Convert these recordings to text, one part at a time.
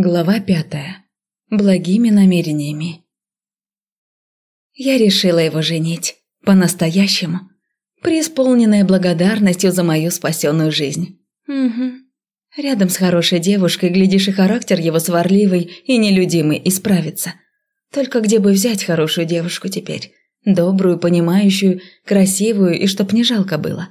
Глава пятая. Благими намерениями. Я решила его женить. По-настоящему. Преисполненная благодарностью за мою спасенную жизнь. Угу. Рядом с хорошей девушкой, глядишь, и характер его сварливый и нелюдимый исправится. Только где бы взять хорошую девушку теперь? Добрую, понимающую, красивую и чтоб не жалко было.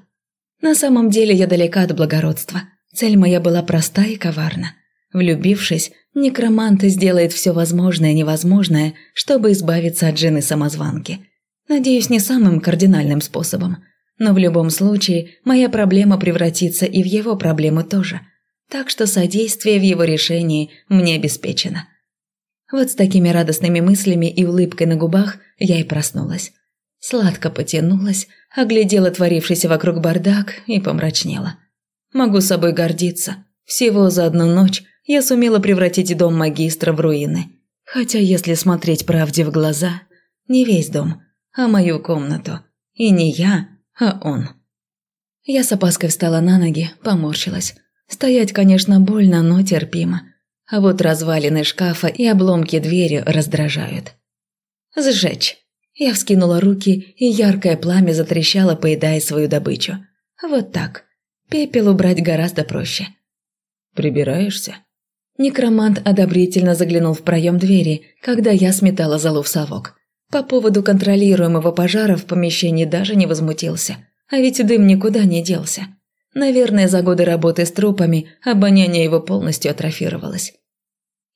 На самом деле я далека от благородства. Цель моя была проста и коварна. Влюбившись, некромант сделает все возможное и невозможное, чтобы избавиться от жены-самозванки. Надеюсь, не самым кардинальным способом. Но в любом случае, моя проблема превратится и в его проблему тоже. Так что содействие в его решении мне обеспечено. Вот с такими радостными мыслями и улыбкой на губах я и проснулась. Сладко потянулась, оглядела творившийся вокруг бардак и помрачнела. Могу собой гордиться. Всего за одну ночь я сумела превратить дом магистра в руины. Хотя, если смотреть правде в глаза, не весь дом, а мою комнату. И не я, а он. Я с опаской встала на ноги, поморщилась. Стоять, конечно, больно, но терпимо. А вот развалины шкафа и обломки двери раздражают. «Сжечь!» Я вскинула руки, и яркое пламя затрещало, поедая свою добычу. Вот так. Пепел убрать гораздо проще. «Прибираешься?» Некромант одобрительно заглянул в проем двери, когда я сметала залу в совок. По поводу контролируемого пожара в помещении даже не возмутился. А ведь дым никуда не делся. Наверное, за годы работы с трупами обоняние его полностью атрофировалось.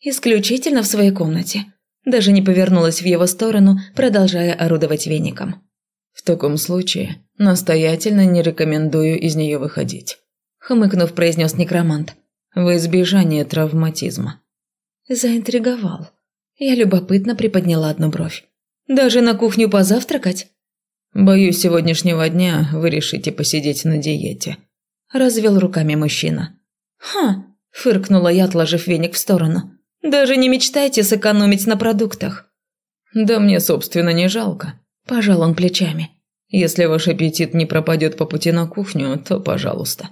Исключительно в своей комнате. Даже не повернулась в его сторону, продолжая орудовать веником. «В таком случае настоятельно не рекомендую из нее выходить», – хмыкнув, произнес некромант во избежание травматизма. Заинтриговал. Я любопытно приподняла одну бровь. Даже на кухню позавтракать? Боюсь, сегодняшнего дня вы решите посидеть на диете. Развел руками мужчина. Ха, фыркнула я, отложив веник в сторону. Даже не мечтайте сэкономить на продуктах. Да мне, собственно, не жалко. Пожал он плечами. Если ваш аппетит не пропадет по пути на кухню, то пожалуйста.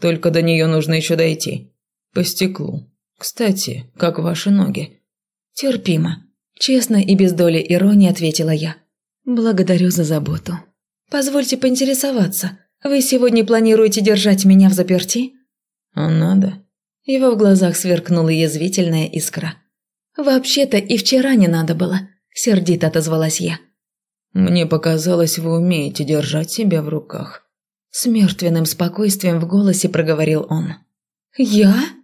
Только до нее нужно еще дойти. По стеклу. Кстати, как ваши ноги? Терпимо. Честно и без доли иронии ответила я. Благодарю за заботу. Позвольте поинтересоваться. Вы сегодня планируете держать меня в заперти? А надо. Его в глазах сверкнула язвительная искра. Вообще-то и вчера не надо было, сердито отозвалась я. Мне показалось, вы умеете держать себя в руках. С мертвенным спокойствием в голосе проговорил он. «Я?»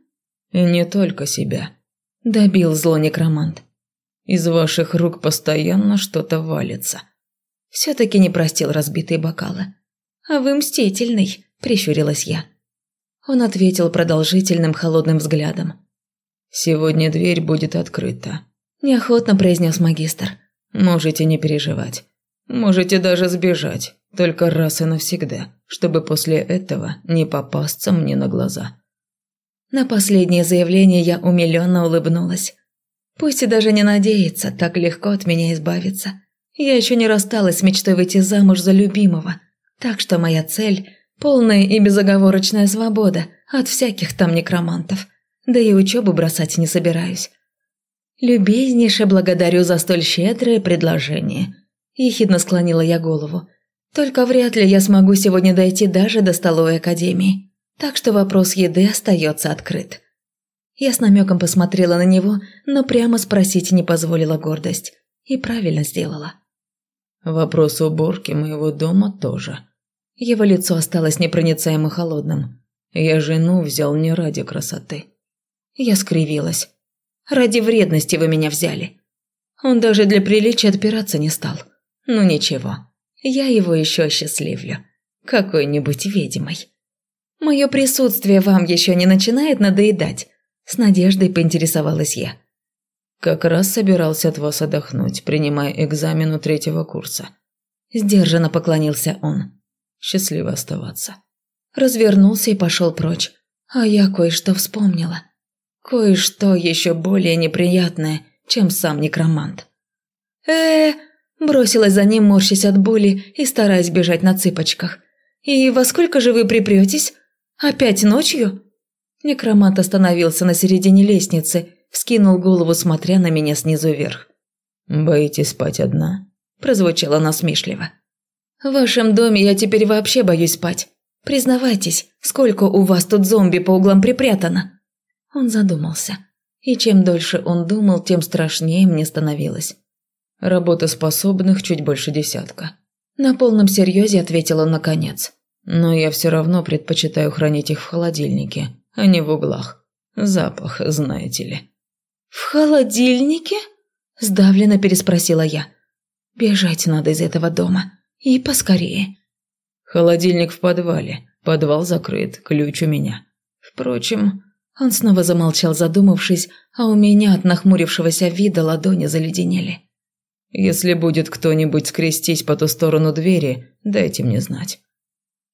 И не только себя. Добил зло некромант. Из ваших рук постоянно что-то валится. Все-таки не простил разбитые бокалы. А вы мстительный, прищурилась я. Он ответил продолжительным холодным взглядом. «Сегодня дверь будет открыта», – неохотно произнес магистр. «Можете не переживать. Можете даже сбежать, только раз и навсегда, чтобы после этого не попасться мне на глаза». На последнее заявление я умиленно улыбнулась. Пусть и даже не надеется так легко от меня избавиться. Я еще не рассталась с мечтой выйти замуж за любимого. Так что моя цель – полная и безоговорочная свобода от всяких там некромантов. Да и учебу бросать не собираюсь. «Любезнейше благодарю за столь щедрое предложение», – ехидно склонила я голову. «Только вряд ли я смогу сегодня дойти даже до столовой академии так что вопрос еды остается открыт. Я с намеком посмотрела на него, но прямо спросить не позволила гордость. И правильно сделала. Вопрос уборки моего дома тоже. Его лицо осталось непроницаемо холодным. Я жену взял не ради красоты. Я скривилась. Ради вредности вы меня взяли. Он даже для приличия отпираться не стал. Ну ничего, я его еще осчастливлю. Какой-нибудь ведьмой. «Мое присутствие вам еще не начинает надоедать?» С надеждой поинтересовалась я. «Как раз собирался от вас отдохнуть, принимая экзамен у третьего курса». Сдержанно поклонился он. «Счастливо оставаться». Развернулся и пошел прочь. А я кое-что вспомнила. Кое-что еще более неприятное, чем сам некромант. э бросилась за ним, морщась от боли и стараясь бежать на цыпочках. «И во сколько же вы припретесь?» «Опять ночью?» Некромант остановился на середине лестницы, вскинул голову, смотря на меня снизу вверх. «Боитесь спать одна?» – прозвучало насмешливо. «В вашем доме я теперь вообще боюсь спать. Признавайтесь, сколько у вас тут зомби по углам припрятано?» Он задумался. И чем дольше он думал, тем страшнее мне становилось. Работоспособных чуть больше десятка. На полном серьезе ответила наконец. Но я все равно предпочитаю хранить их в холодильнике, а не в углах. Запах, знаете ли. «В холодильнике?» – сдавленно переспросила я. «Бежать надо из этого дома. И поскорее». «Холодильник в подвале. Подвал закрыт. Ключ у меня. Впрочем...» Он снова замолчал, задумавшись, а у меня от нахмурившегося вида ладони заледенели. «Если будет кто-нибудь скрестись по ту сторону двери, дайте мне знать».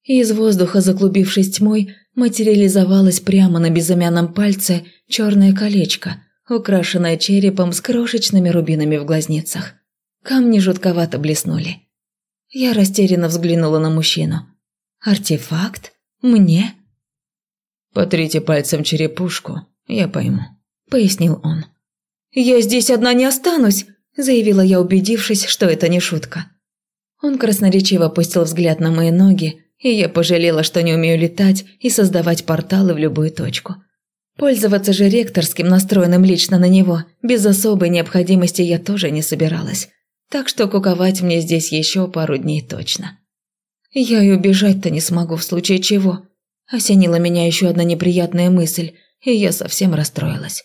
Из воздуха, заклубившись тьмой, материализовалось прямо на безымянном пальце черное колечко, украшенное черепом с крошечными рубинами в глазницах. Камни жутковато блеснули. Я растерянно взглянула на мужчину. «Артефакт? Мне?» «Потрите пальцем черепушку, я пойму», – пояснил он. «Я здесь одна не останусь», – заявила я, убедившись, что это не шутка. Он красноречиво опустил взгляд на мои ноги, и я пожалела, что не умею летать и создавать порталы в любую точку. Пользоваться же ректорским, настроенным лично на него, без особой необходимости я тоже не собиралась. Так что куковать мне здесь еще пару дней точно. Я и убежать-то не смогу в случае чего. Осенила меня еще одна неприятная мысль, и я совсем расстроилась.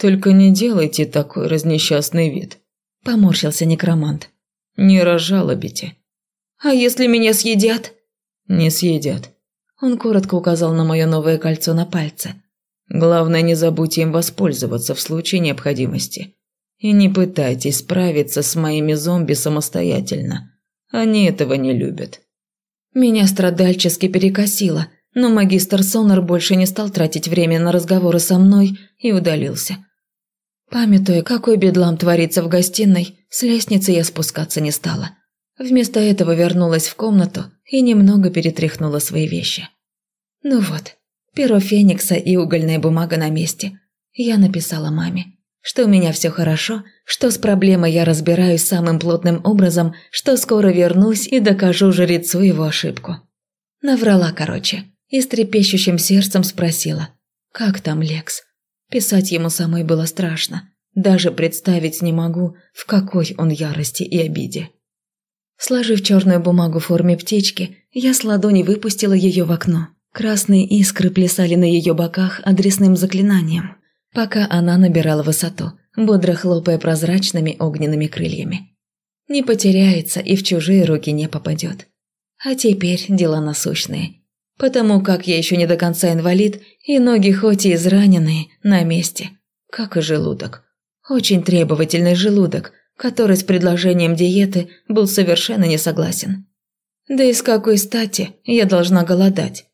«Только не делайте такой разнесчастный вид», – поморщился некромант. «Не разжалобите». «А если меня съедят?» «Не съедят». Он коротко указал на мое новое кольцо на пальце. «Главное, не забудьте им воспользоваться в случае необходимости. И не пытайтесь справиться с моими зомби самостоятельно. Они этого не любят». Меня страдальчески перекосило, но магистр Сонор больше не стал тратить время на разговоры со мной и удалился. Памятуя, какой бедлам творится в гостиной, с лестницы я спускаться не стала. Вместо этого вернулась в комнату и немного перетряхнула свои вещи. Ну вот, перо Феникса и угольная бумага на месте. Я написала маме, что у меня все хорошо, что с проблемой я разбираюсь самым плотным образом, что скоро вернусь и докажу жрецу его ошибку. Наврала, короче, и с трепещущим сердцем спросила, как там Лекс. Писать ему самой было страшно. Даже представить не могу, в какой он ярости и обиде. Сложив черную бумагу в форме птички, я с ладони выпустила ее в окно. Красные искры плясали на ее боках адресным заклинанием, пока она набирала высоту, бодро хлопая прозрачными огненными крыльями. Не потеряется и в чужие руки не попадет. А теперь дела насущные. Потому как я еще не до конца инвалид, и ноги хоть и израненные, на месте. Как и желудок. Очень требовательный желудок, который с предложением диеты был совершенно не согласен. Да и с какой стати я должна голодать?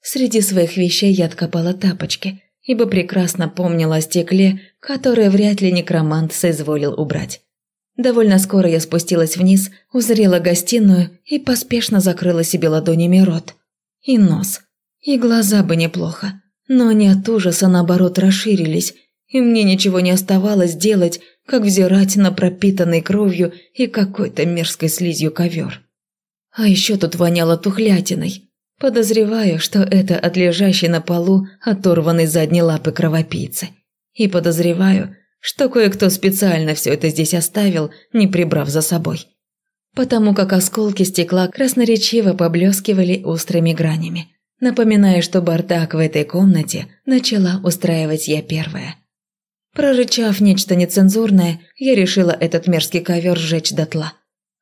Среди своих вещей я откопала тапочки, ибо прекрасно помнила о стекле, которое вряд ли некромант соизволил убрать. Довольно скоро я спустилась вниз, узрела гостиную и поспешно закрыла себе ладонями рот. И нос. И глаза бы неплохо. Но они от ужаса, наоборот, расширились, и мне ничего не оставалось делать, как взирать на пропитанный кровью и какой-то мерзкой слизью ковер. А еще тут воняло тухлятиной. Подозреваю, что это от лежащей на полу оторванной задней лапы кровопийцы. И подозреваю, что кое-кто специально все это здесь оставил, не прибрав за собой. Потому как осколки стекла красноречиво поблескивали острыми гранями, напоминая, что бардак в этой комнате начала устраивать я первая. Прорычав нечто нецензурное, я решила этот мерзкий ковер сжечь дотла.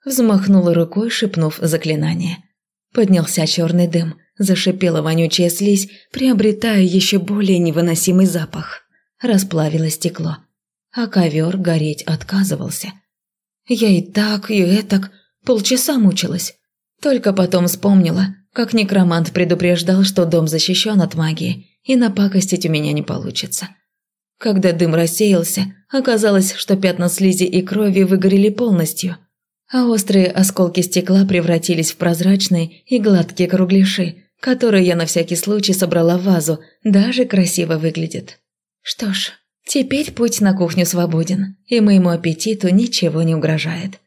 Взмахнула рукой, шепнув заклинание. Поднялся черный дым, зашипела вонючая слизь, приобретая еще более невыносимый запах. Расплавило стекло, а ковер гореть отказывался. Я и так, и этак полчаса мучилась. Только потом вспомнила, как некромант предупреждал, что дом защищен от магии, и напакостить у меня не получится. Когда дым рассеялся, оказалось, что пятна слизи и крови выгорели полностью, а острые осколки стекла превратились в прозрачные и гладкие кругляши, которые я на всякий случай собрала в вазу, даже красиво выглядит. Что ж, Теперь путь на кухню свободен, и моему аппетиту ничего не угрожает.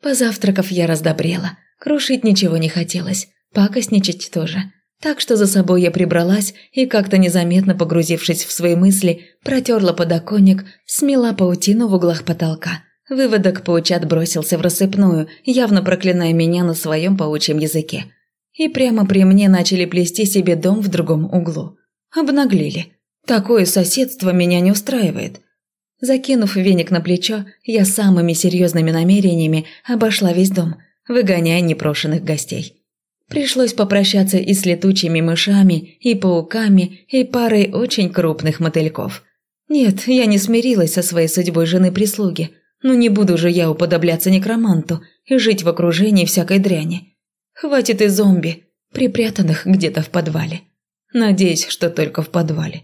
Позавтракав, я раздобрела. Крушить ничего не хотелось, пакостничать тоже. Так что за собой я прибралась и, как-то незаметно погрузившись в свои мысли, протерла подоконник, смела паутину в углах потолка. Выводок паучат бросился в рассыпную, явно проклиная меня на своем паучьем языке. И прямо при мне начали плести себе дом в другом углу. Обнаглели. Такое соседство меня не устраивает. Закинув веник на плечо, я самыми серьезными намерениями обошла весь дом, выгоняя непрошенных гостей. Пришлось попрощаться и с летучими мышами, и пауками, и парой очень крупных мотыльков. Нет, я не смирилась со своей судьбой жены-прислуги, но не буду же я уподобляться некроманту и жить в окружении всякой дряни. Хватит и зомби, припрятанных где-то в подвале. Надеюсь, что только в подвале.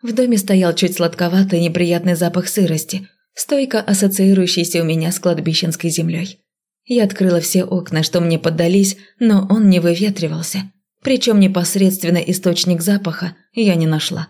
В доме стоял чуть сладковатый неприятный запах сырости, стойко ассоциирующийся у меня с кладбищенской землей. Я открыла все окна, что мне поддались, но он не выветривался. Причем непосредственно источник запаха я не нашла.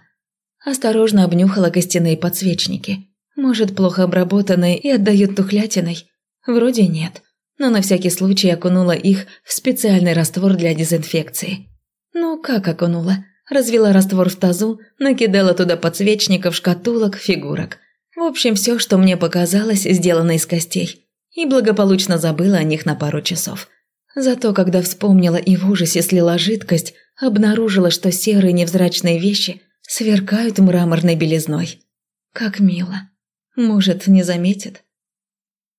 Осторожно обнюхала костяные подсвечники. Может, плохо обработанные и отдают тухлятиной? Вроде нет. Но на всякий случай окунула их в специальный раствор для дезинфекции. Ну, как окунула? Развела раствор в тазу, накидала туда подсвечников, шкатулок, фигурок. В общем, все, что мне показалось, сделано из костей. И благополучно забыла о них на пару часов. Зато, когда вспомнила и в ужасе слила жидкость, обнаружила, что серые невзрачные вещи сверкают мраморной белизной. Как мило. Может, не заметит?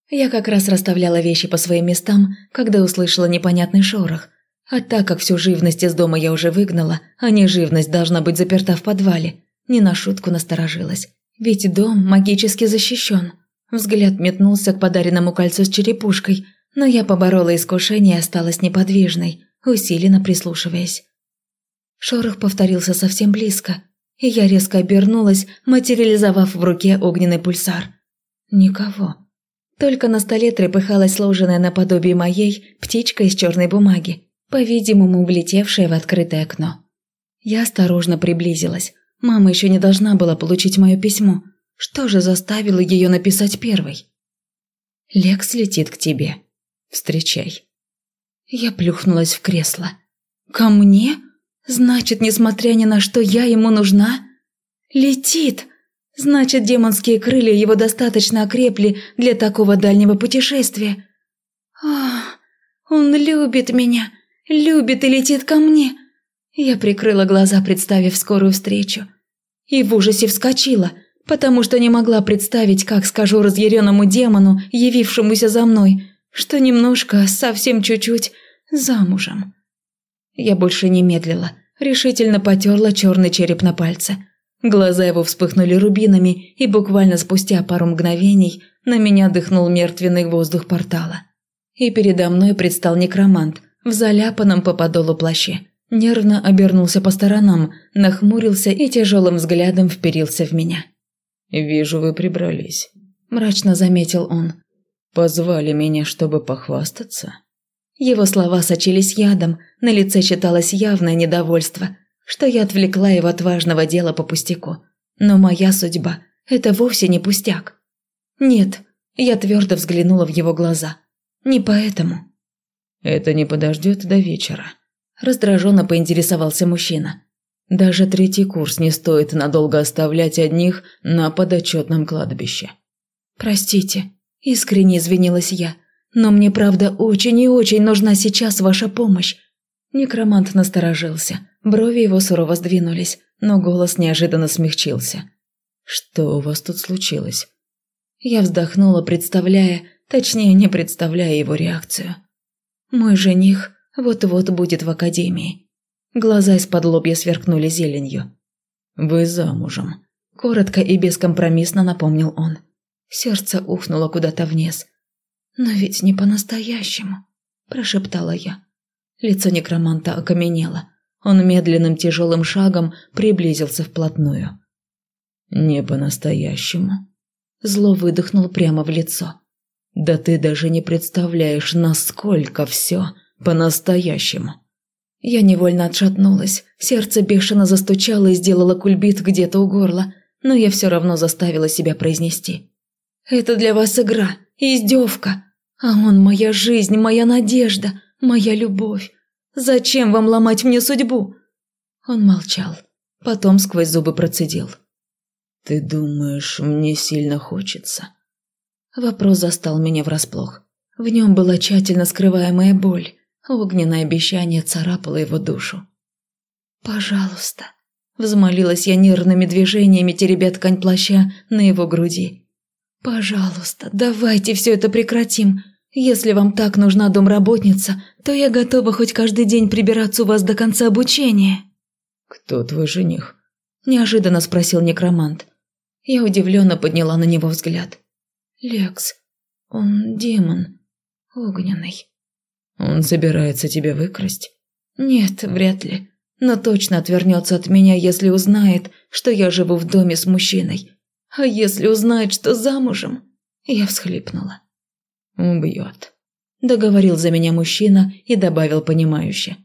Я как раз расставляла вещи по своим местам, когда услышала непонятный шорох, а так как всю живность из дома я уже выгнала, а не живность должна быть заперта в подвале, не на шутку насторожилась. Ведь дом магически защищен. Взгляд метнулся к подаренному кольцу с черепушкой, но я поборола искушение и осталась неподвижной, усиленно прислушиваясь. Шорох повторился совсем близко, и я резко обернулась, материализовав в руке огненный пульсар. Никого. Только на столе трепыхалась сложенная наподобие моей птичка из черной бумаги по-видимому, влетевшая в открытое окно. Я осторожно приблизилась. Мама еще не должна была получить мое письмо. Что же заставило ее написать первой? «Лекс летит к тебе. Встречай». Я плюхнулась в кресло. «Ко мне? Значит, несмотря ни на что, я ему нужна?» «Летит!» Значит, демонские крылья его достаточно окрепли для такого дальнего путешествия. Ах, он любит меня любит и летит ко мне. Я прикрыла глаза, представив скорую встречу. И в ужасе вскочила, потому что не могла представить, как скажу разъяренному демону, явившемуся за мной, что немножко, совсем чуть-чуть, замужем. Я больше не медлила, решительно потерла черный череп на пальце. Глаза его вспыхнули рубинами, и буквально спустя пару мгновений на меня дыхнул мертвенный воздух портала. И передо мной предстал некромант – в заляпанном по подолу плаще. Нервно обернулся по сторонам, нахмурился и тяжелым взглядом вперился в меня. «Вижу, вы прибрались», – мрачно заметил он. «Позвали меня, чтобы похвастаться?» Его слова сочились ядом, на лице читалось явное недовольство, что я отвлекла его от важного дела по пустяку. Но моя судьба – это вовсе не пустяк. Нет, я твердо взглянула в его глаза. Не поэтому. «Это не подождет до вечера», – раздраженно поинтересовался мужчина. «Даже третий курс не стоит надолго оставлять одних на подотчетном кладбище». «Простите», – искренне извинилась я, – «но мне правда очень и очень нужна сейчас ваша помощь». Некромант насторожился, брови его сурово сдвинулись, но голос неожиданно смягчился. «Что у вас тут случилось?» Я вздохнула, представляя, точнее, не представляя его реакцию. Мой жених вот-вот будет в академии. Глаза из-под лобья сверкнули зеленью. «Вы замужем», – коротко и бескомпромиссно напомнил он. Сердце ухнуло куда-то вниз. «Но ведь не по-настоящему», – прошептала я. Лицо некроманта окаменело. Он медленным тяжелым шагом приблизился вплотную. «Не по-настоящему?» Зло выдохнул прямо в лицо. Да ты даже не представляешь, насколько все по-настоящему. Я невольно отшатнулась, сердце бешено застучало и сделало кульбит где-то у горла, но я все равно заставила себя произнести. «Это для вас игра, издевка, а он моя жизнь, моя надежда, моя любовь. Зачем вам ломать мне судьбу?» Он молчал, потом сквозь зубы процедил. «Ты думаешь, мне сильно хочется?» Вопрос застал меня врасплох. В нем была тщательно скрываемая боль. Огненное обещание царапало его душу. «Пожалуйста», – взмолилась я нервными движениями, теребя ткань плаща на его груди. «Пожалуйста, давайте все это прекратим. Если вам так нужна домработница, то я готова хоть каждый день прибираться у вас до конца обучения». «Кто твой жених?» – неожиданно спросил некромант. Я удивленно подняла на него взгляд. «Лекс, он демон, огненный». «Он собирается тебя выкрасть?» «Нет, вряд ли но точно отвернется от меня, если узнает, что я живу в доме с мужчиной. А если узнает, что замужем? Я всхлипнула. «Убьет», – договорил за меня мужчина и добавил понимающе.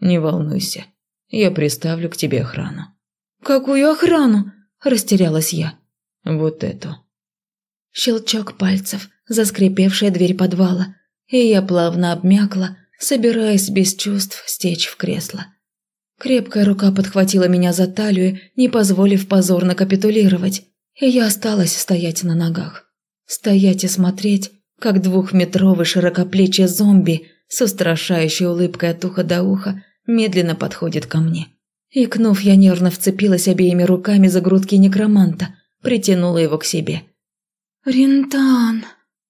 «Не волнуйся, я приставлю к тебе охрану». «Какую охрану?» – растерялась я. «Вот эту». Щелчок пальцев, заскрипевшая дверь подвала, и я плавно обмякла, собираясь без чувств стечь в кресло. Крепкая рука подхватила меня за талию, не позволив позорно капитулировать, и я осталась стоять на ногах. Стоять и смотреть, как двухметровый широкоплечий зомби с устрашающей улыбкой от уха до уха медленно подходит ко мне. Икнув, я нервно вцепилась обеими руками за грудки некроманта, притянула его к себе. «Рентан!»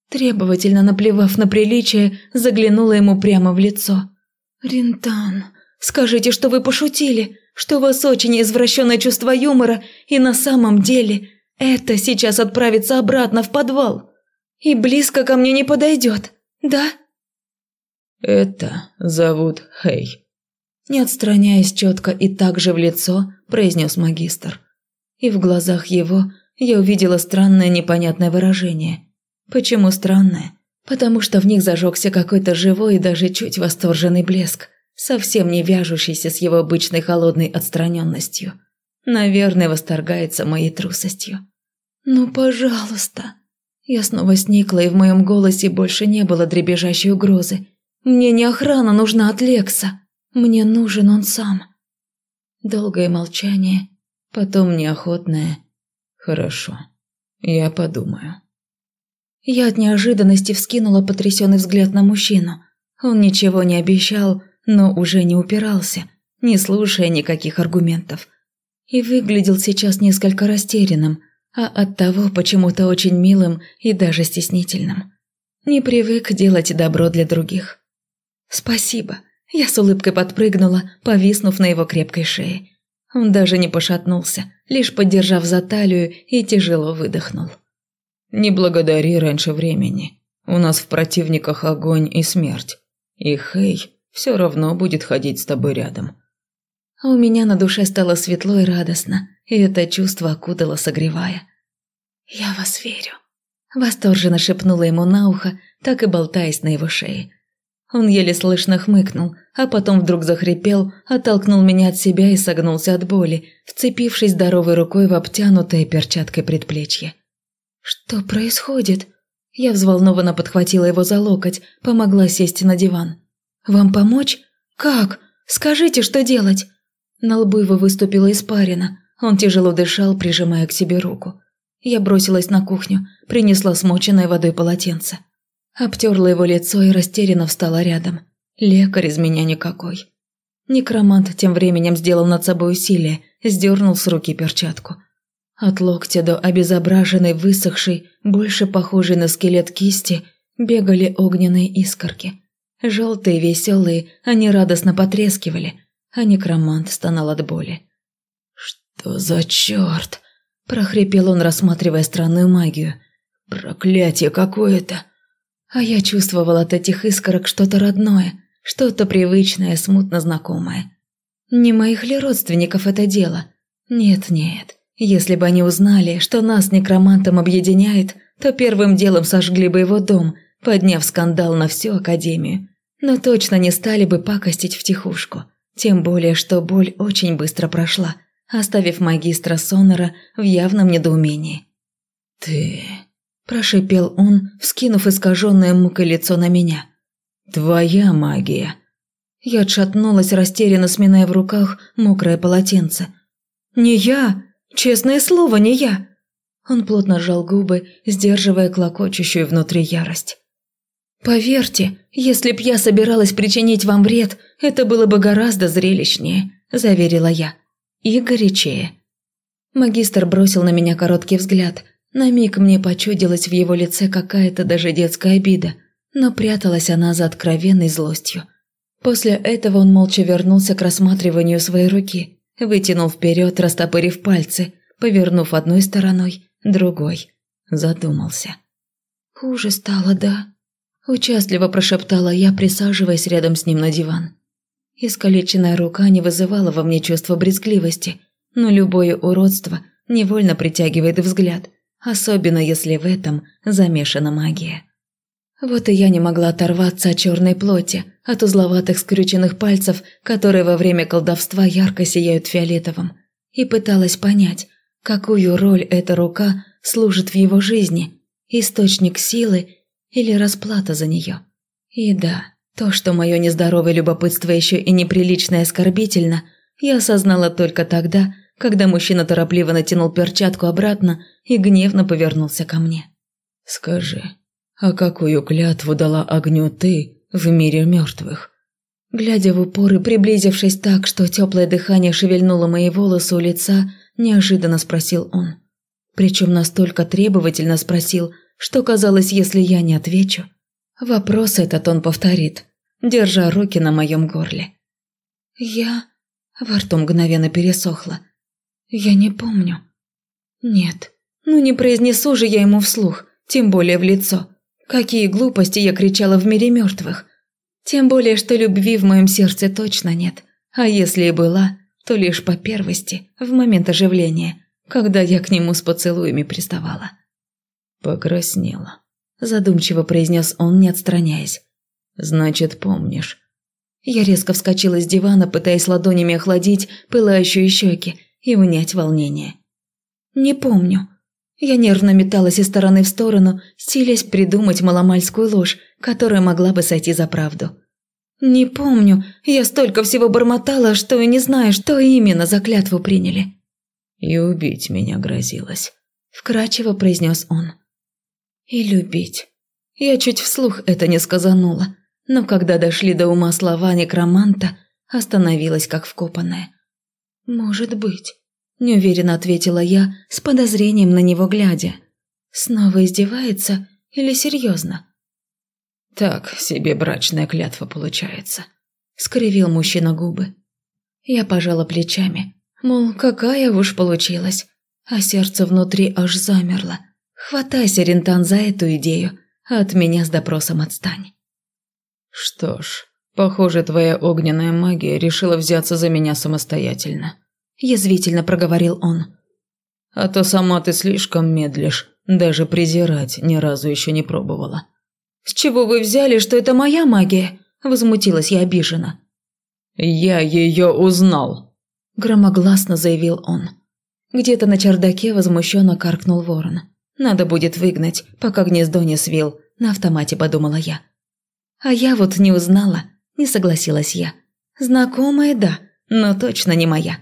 Требовательно наплевав на приличие, заглянула ему прямо в лицо. «Рентан!» Скажите, что вы пошутили, что у вас очень извращенное чувство юмора, и на самом деле это сейчас отправится обратно в подвал и близко ко мне не подойдет, да?» «Это зовут Хей», – не отстраняясь четко и так же в лицо, произнес магистр. И в глазах его я увидела странное непонятное выражение. Почему странное? Потому что в них зажегся какой-то живой и даже чуть восторженный блеск – совсем не вяжущийся с его обычной холодной отстраненностью. Наверное, восторгается моей трусостью. «Ну, пожалуйста!» Я снова сникла, и в моем голосе больше не было дребезжащей угрозы. «Мне не охрана нужна от Лекса. Мне нужен он сам». Долгое молчание, потом неохотное. «Хорошо, я подумаю». Я от неожиданности вскинула потрясенный взгляд на мужчину. Он ничего не обещал, но уже не упирался, не слушая никаких аргументов. И выглядел сейчас несколько растерянным, а оттого почему-то очень милым и даже стеснительным. Не привык делать добро для других. «Спасибо», – я с улыбкой подпрыгнула, повиснув на его крепкой шее. Он даже не пошатнулся, лишь поддержав за талию и тяжело выдохнул. «Не благодари раньше времени. У нас в противниках огонь и смерть. И Хей все равно будет ходить с тобой рядом. А у меня на душе стало светло и радостно, и это чувство окутало, согревая. «Я вас верю», – восторженно шепнула ему на ухо, так и болтаясь на его шее. Он еле слышно хмыкнул, а потом вдруг захрипел, оттолкнул меня от себя и согнулся от боли, вцепившись здоровой рукой в обтянутое перчаткой предплечье. «Что происходит?» Я взволнованно подхватила его за локоть, помогла сесть на диван. «Вам помочь? Как? Скажите, что делать?» На лбу его выступила испарина. Он тяжело дышал, прижимая к себе руку. Я бросилась на кухню, принесла смоченное водой полотенце. Обтерла его лицо и растерянно встала рядом. Лекарь из меня никакой. Некромант тем временем сделал над собой усилие, сдернул с руки перчатку. От локтя до обезображенной, высохшей, больше похожей на скелет кисти, бегали огненные искорки. Желтые, веселые, они радостно потрескивали, а некромант стонал от боли. «Что за черт?» – прохрипел он, рассматривая странную магию. «Проклятие какое-то!» А я чувствовал от этих искорок что-то родное, что-то привычное, смутно знакомое. Не моих ли родственников это дело? Нет-нет. Если бы они узнали, что нас с некромантом объединяет, то первым делом сожгли бы его дом, подняв скандал на всю Академию но точно не стали бы пакостить втихушку. Тем более, что боль очень быстро прошла, оставив магистра Сонора в явном недоумении. «Ты...» – прошипел он, вскинув искаженное мукой лицо на меня. «Твоя магия». Я отшатнулась, растерянно сминая в руках мокрое полотенце. «Не я! Честное слово, не я!» Он плотно сжал губы, сдерживая клокочущую внутри ярость. «Поверьте, если б я собиралась причинить вам вред, это было бы гораздо зрелищнее», – заверила я. «И горячее». Магистр бросил на меня короткий взгляд. На миг мне почудилась в его лице какая-то даже детская обида, но пряталась она за откровенной злостью. После этого он молча вернулся к рассматриванию своей руки, вытянул вперед, растопырив пальцы, повернув одной стороной, другой. Задумался. «Хуже стало, да?» Участливо прошептала я, присаживаясь рядом с ним на диван. Искалеченная рука не вызывала во мне чувства брезгливости, но любое уродство невольно притягивает взгляд, особенно если в этом замешана магия. Вот и я не могла оторваться от черной плоти, от узловатых скрюченных пальцев, которые во время колдовства ярко сияют фиолетовым, и пыталась понять, какую роль эта рука служит в его жизни, источник силы или расплата за нее. И да, то, что мое нездоровое любопытство еще и неприлично и оскорбительно, я осознала только тогда, когда мужчина торопливо натянул перчатку обратно и гневно повернулся ко мне. «Скажи, а какую клятву дала огню ты в мире мертвых?» Глядя в упор и приблизившись так, что теплое дыхание шевельнуло мои волосы у лица, неожиданно спросил он. Причем настолько требовательно спросил, что казалось, если я не отвечу, вопрос этот он повторит, держа руки на моем горле. Я... Во рту мгновенно пересохло. Я не помню. Нет, ну не произнесу же я ему вслух, тем более в лицо. Какие глупости я кричала в мире мертвых. Тем более, что любви в моем сердце точно нет. А если и была, то лишь по первости, в момент оживления, когда я к нему с поцелуями приставала. «Покраснела», – задумчиво произнес он, не отстраняясь. «Значит, помнишь». Я резко вскочила с дивана, пытаясь ладонями охладить пылающие щеки и унять волнение. «Не помню». Я нервно металась из стороны в сторону, силясь придумать маломальскую ложь, которая могла бы сойти за правду. «Не помню. Я столько всего бормотала, что и не знаю, что именно за клятву приняли». «И убить меня грозилось», – вкрадчиво произнес он и любить. Я чуть вслух это не сказанула, но когда дошли до ума слова некроманта, остановилась как вкопанная. «Может быть», – неуверенно ответила я, с подозрением на него глядя. «Снова издевается или серьезно?» «Так себе брачная клятва получается», – скривил мужчина губы. Я пожала плечами, мол, какая уж получилась, а сердце внутри аж замерло – Хватайся, Рентан, за эту идею, а от меня с допросом отстань. Что ж, похоже, твоя огненная магия решила взяться за меня самостоятельно. Язвительно проговорил он. А то сама ты слишком медлишь, даже презирать ни разу еще не пробовала. С чего вы взяли, что это моя магия? Возмутилась я обиженно. Я ее узнал, громогласно заявил он. Где-то на чердаке возмущенно каркнул ворон. Надо будет выгнать, пока гнездо не свил, на автомате подумала я. А я вот не узнала, не согласилась я. Знакомая, да, но точно не моя.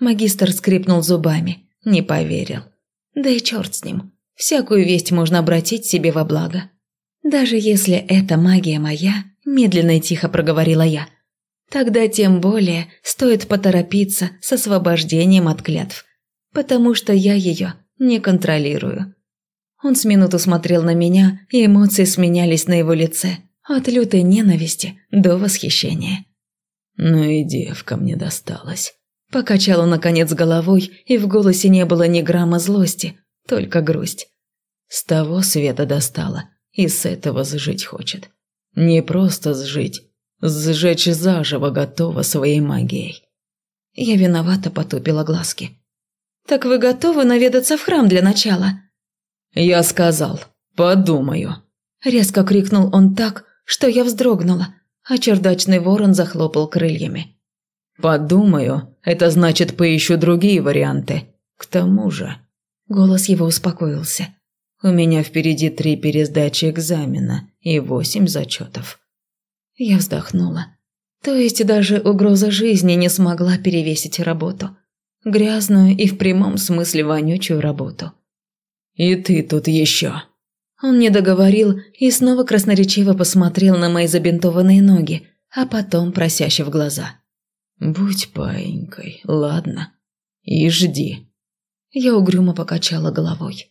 Магистр скрипнул зубами, не поверил. Да и черт с ним. Всякую весть можно обратить себе во благо. Даже если это магия моя, медленно и тихо проговорила я, тогда тем более стоит поторопиться с освобождением от клятв, потому что я ее не контролирую. Он с минуту смотрел на меня, и эмоции сменялись на его лице. От лютой ненависти до восхищения. «Ну и девка мне досталась». Покачал он, наконец, головой, и в голосе не было ни грамма злости, только грусть. С того света достала, и с этого сжить хочет. Не просто сжить, сжечь заживо готова своей магией. Я виновато потупила глазки. «Так вы готовы наведаться в храм для начала?» «Я сказал, подумаю», – резко крикнул он так, что я вздрогнула, а чердачный ворон захлопал крыльями. Подумаю, это значит поищу другие варианты. К тому же...» Голос его успокоился. «У меня впереди три пересдачи экзамена и восемь зачетов». Я вздохнула. То есть даже угроза жизни не смогла перевесить работу. Грязную и в прямом смысле вонючую работу. «И ты тут еще». Он не договорил и снова красноречиво посмотрел на мои забинтованные ноги, а потом просяще в глаза. «Будь паинькой, ладно. И жди». Я угрюмо покачала головой.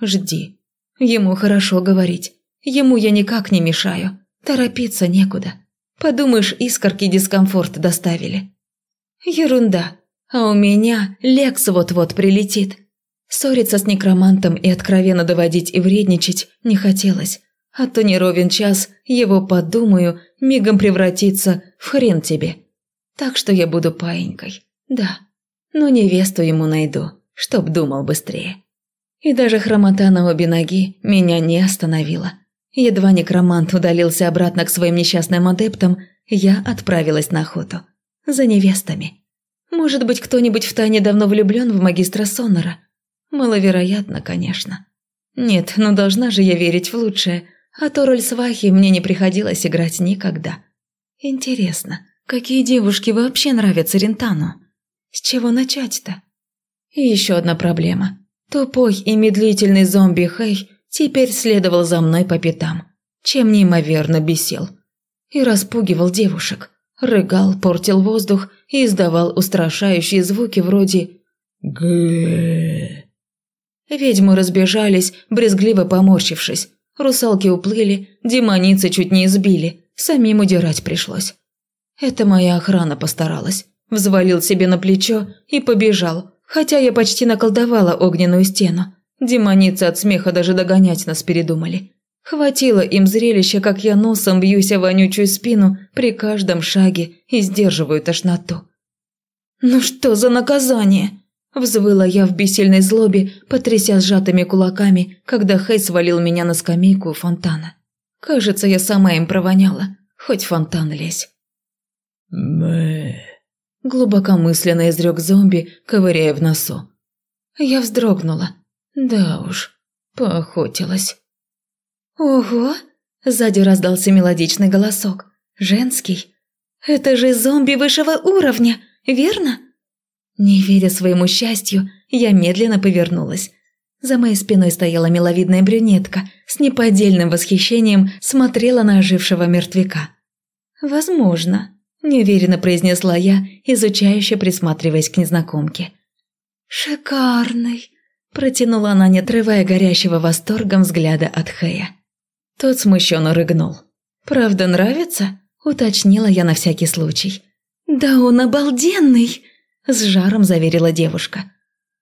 «Жди. Ему хорошо говорить. Ему я никак не мешаю. Торопиться некуда. Подумаешь, искорки дискомфорт доставили». «Ерунда. А у меня Лекс вот-вот прилетит. Ссориться с некромантом и откровенно доводить и вредничать не хотелось. А то не ровен час, его подумаю, мигом превратится в хрен тебе. Так что я буду паинькой, да. Но невесту ему найду, чтоб думал быстрее. И даже хромота на обе ноги меня не остановила. Едва некромант удалился обратно к своим несчастным адептам, я отправилась на охоту. За невестами. Может быть, кто-нибудь в тайне давно влюблен в магистра Соннера? Маловероятно, конечно. Нет, но должна же я верить в лучшее, а то роль свахи мне не приходилось играть никогда. Интересно, какие девушки вообще нравятся Рентану? С чего начать-то? И еще одна проблема. Тупой и медлительный зомби Хей теперь следовал за мной по пятам, чем неимоверно бесил. И распугивал девушек. Рыгал, портил воздух и издавал устрашающие звуки вроде «гэ». Ведьмы разбежались, брезгливо поморщившись. Русалки уплыли, демоницы чуть не избили, самим удирать пришлось. Это моя охрана постаралась. Взвалил себе на плечо и побежал, хотя я почти наколдовала огненную стену. Демоницы от смеха даже догонять нас передумали. Хватило им зрелища, как я носом бьюсь о вонючую спину при каждом шаге и сдерживаю тошноту. «Ну что за наказание?» Взвыла я в бессильной злобе, потряся сжатыми кулаками, когда Хей свалил меня на скамейку у фонтана. Кажется, я сама им провоняла. Хоть фонтан лезь. Мэ. Глубокомысленно изрек зомби, ковыряя в носу. Я вздрогнула. Да уж, поохотилась. Ого! Сзади раздался мелодичный голосок. Женский. Это же зомби высшего уровня, верно? Не веря своему счастью, я медленно повернулась. За моей спиной стояла миловидная брюнетка, с неподдельным восхищением смотрела на ожившего мертвяка. «Возможно», – неуверенно произнесла я, изучающе присматриваясь к незнакомке. «Шикарный», – протянула она, не отрывая горящего восторгом взгляда от Хэя. Тот смущенно рыгнул. «Правда нравится?» – уточнила я на всякий случай. «Да он обалденный!» с жаром заверила девушка.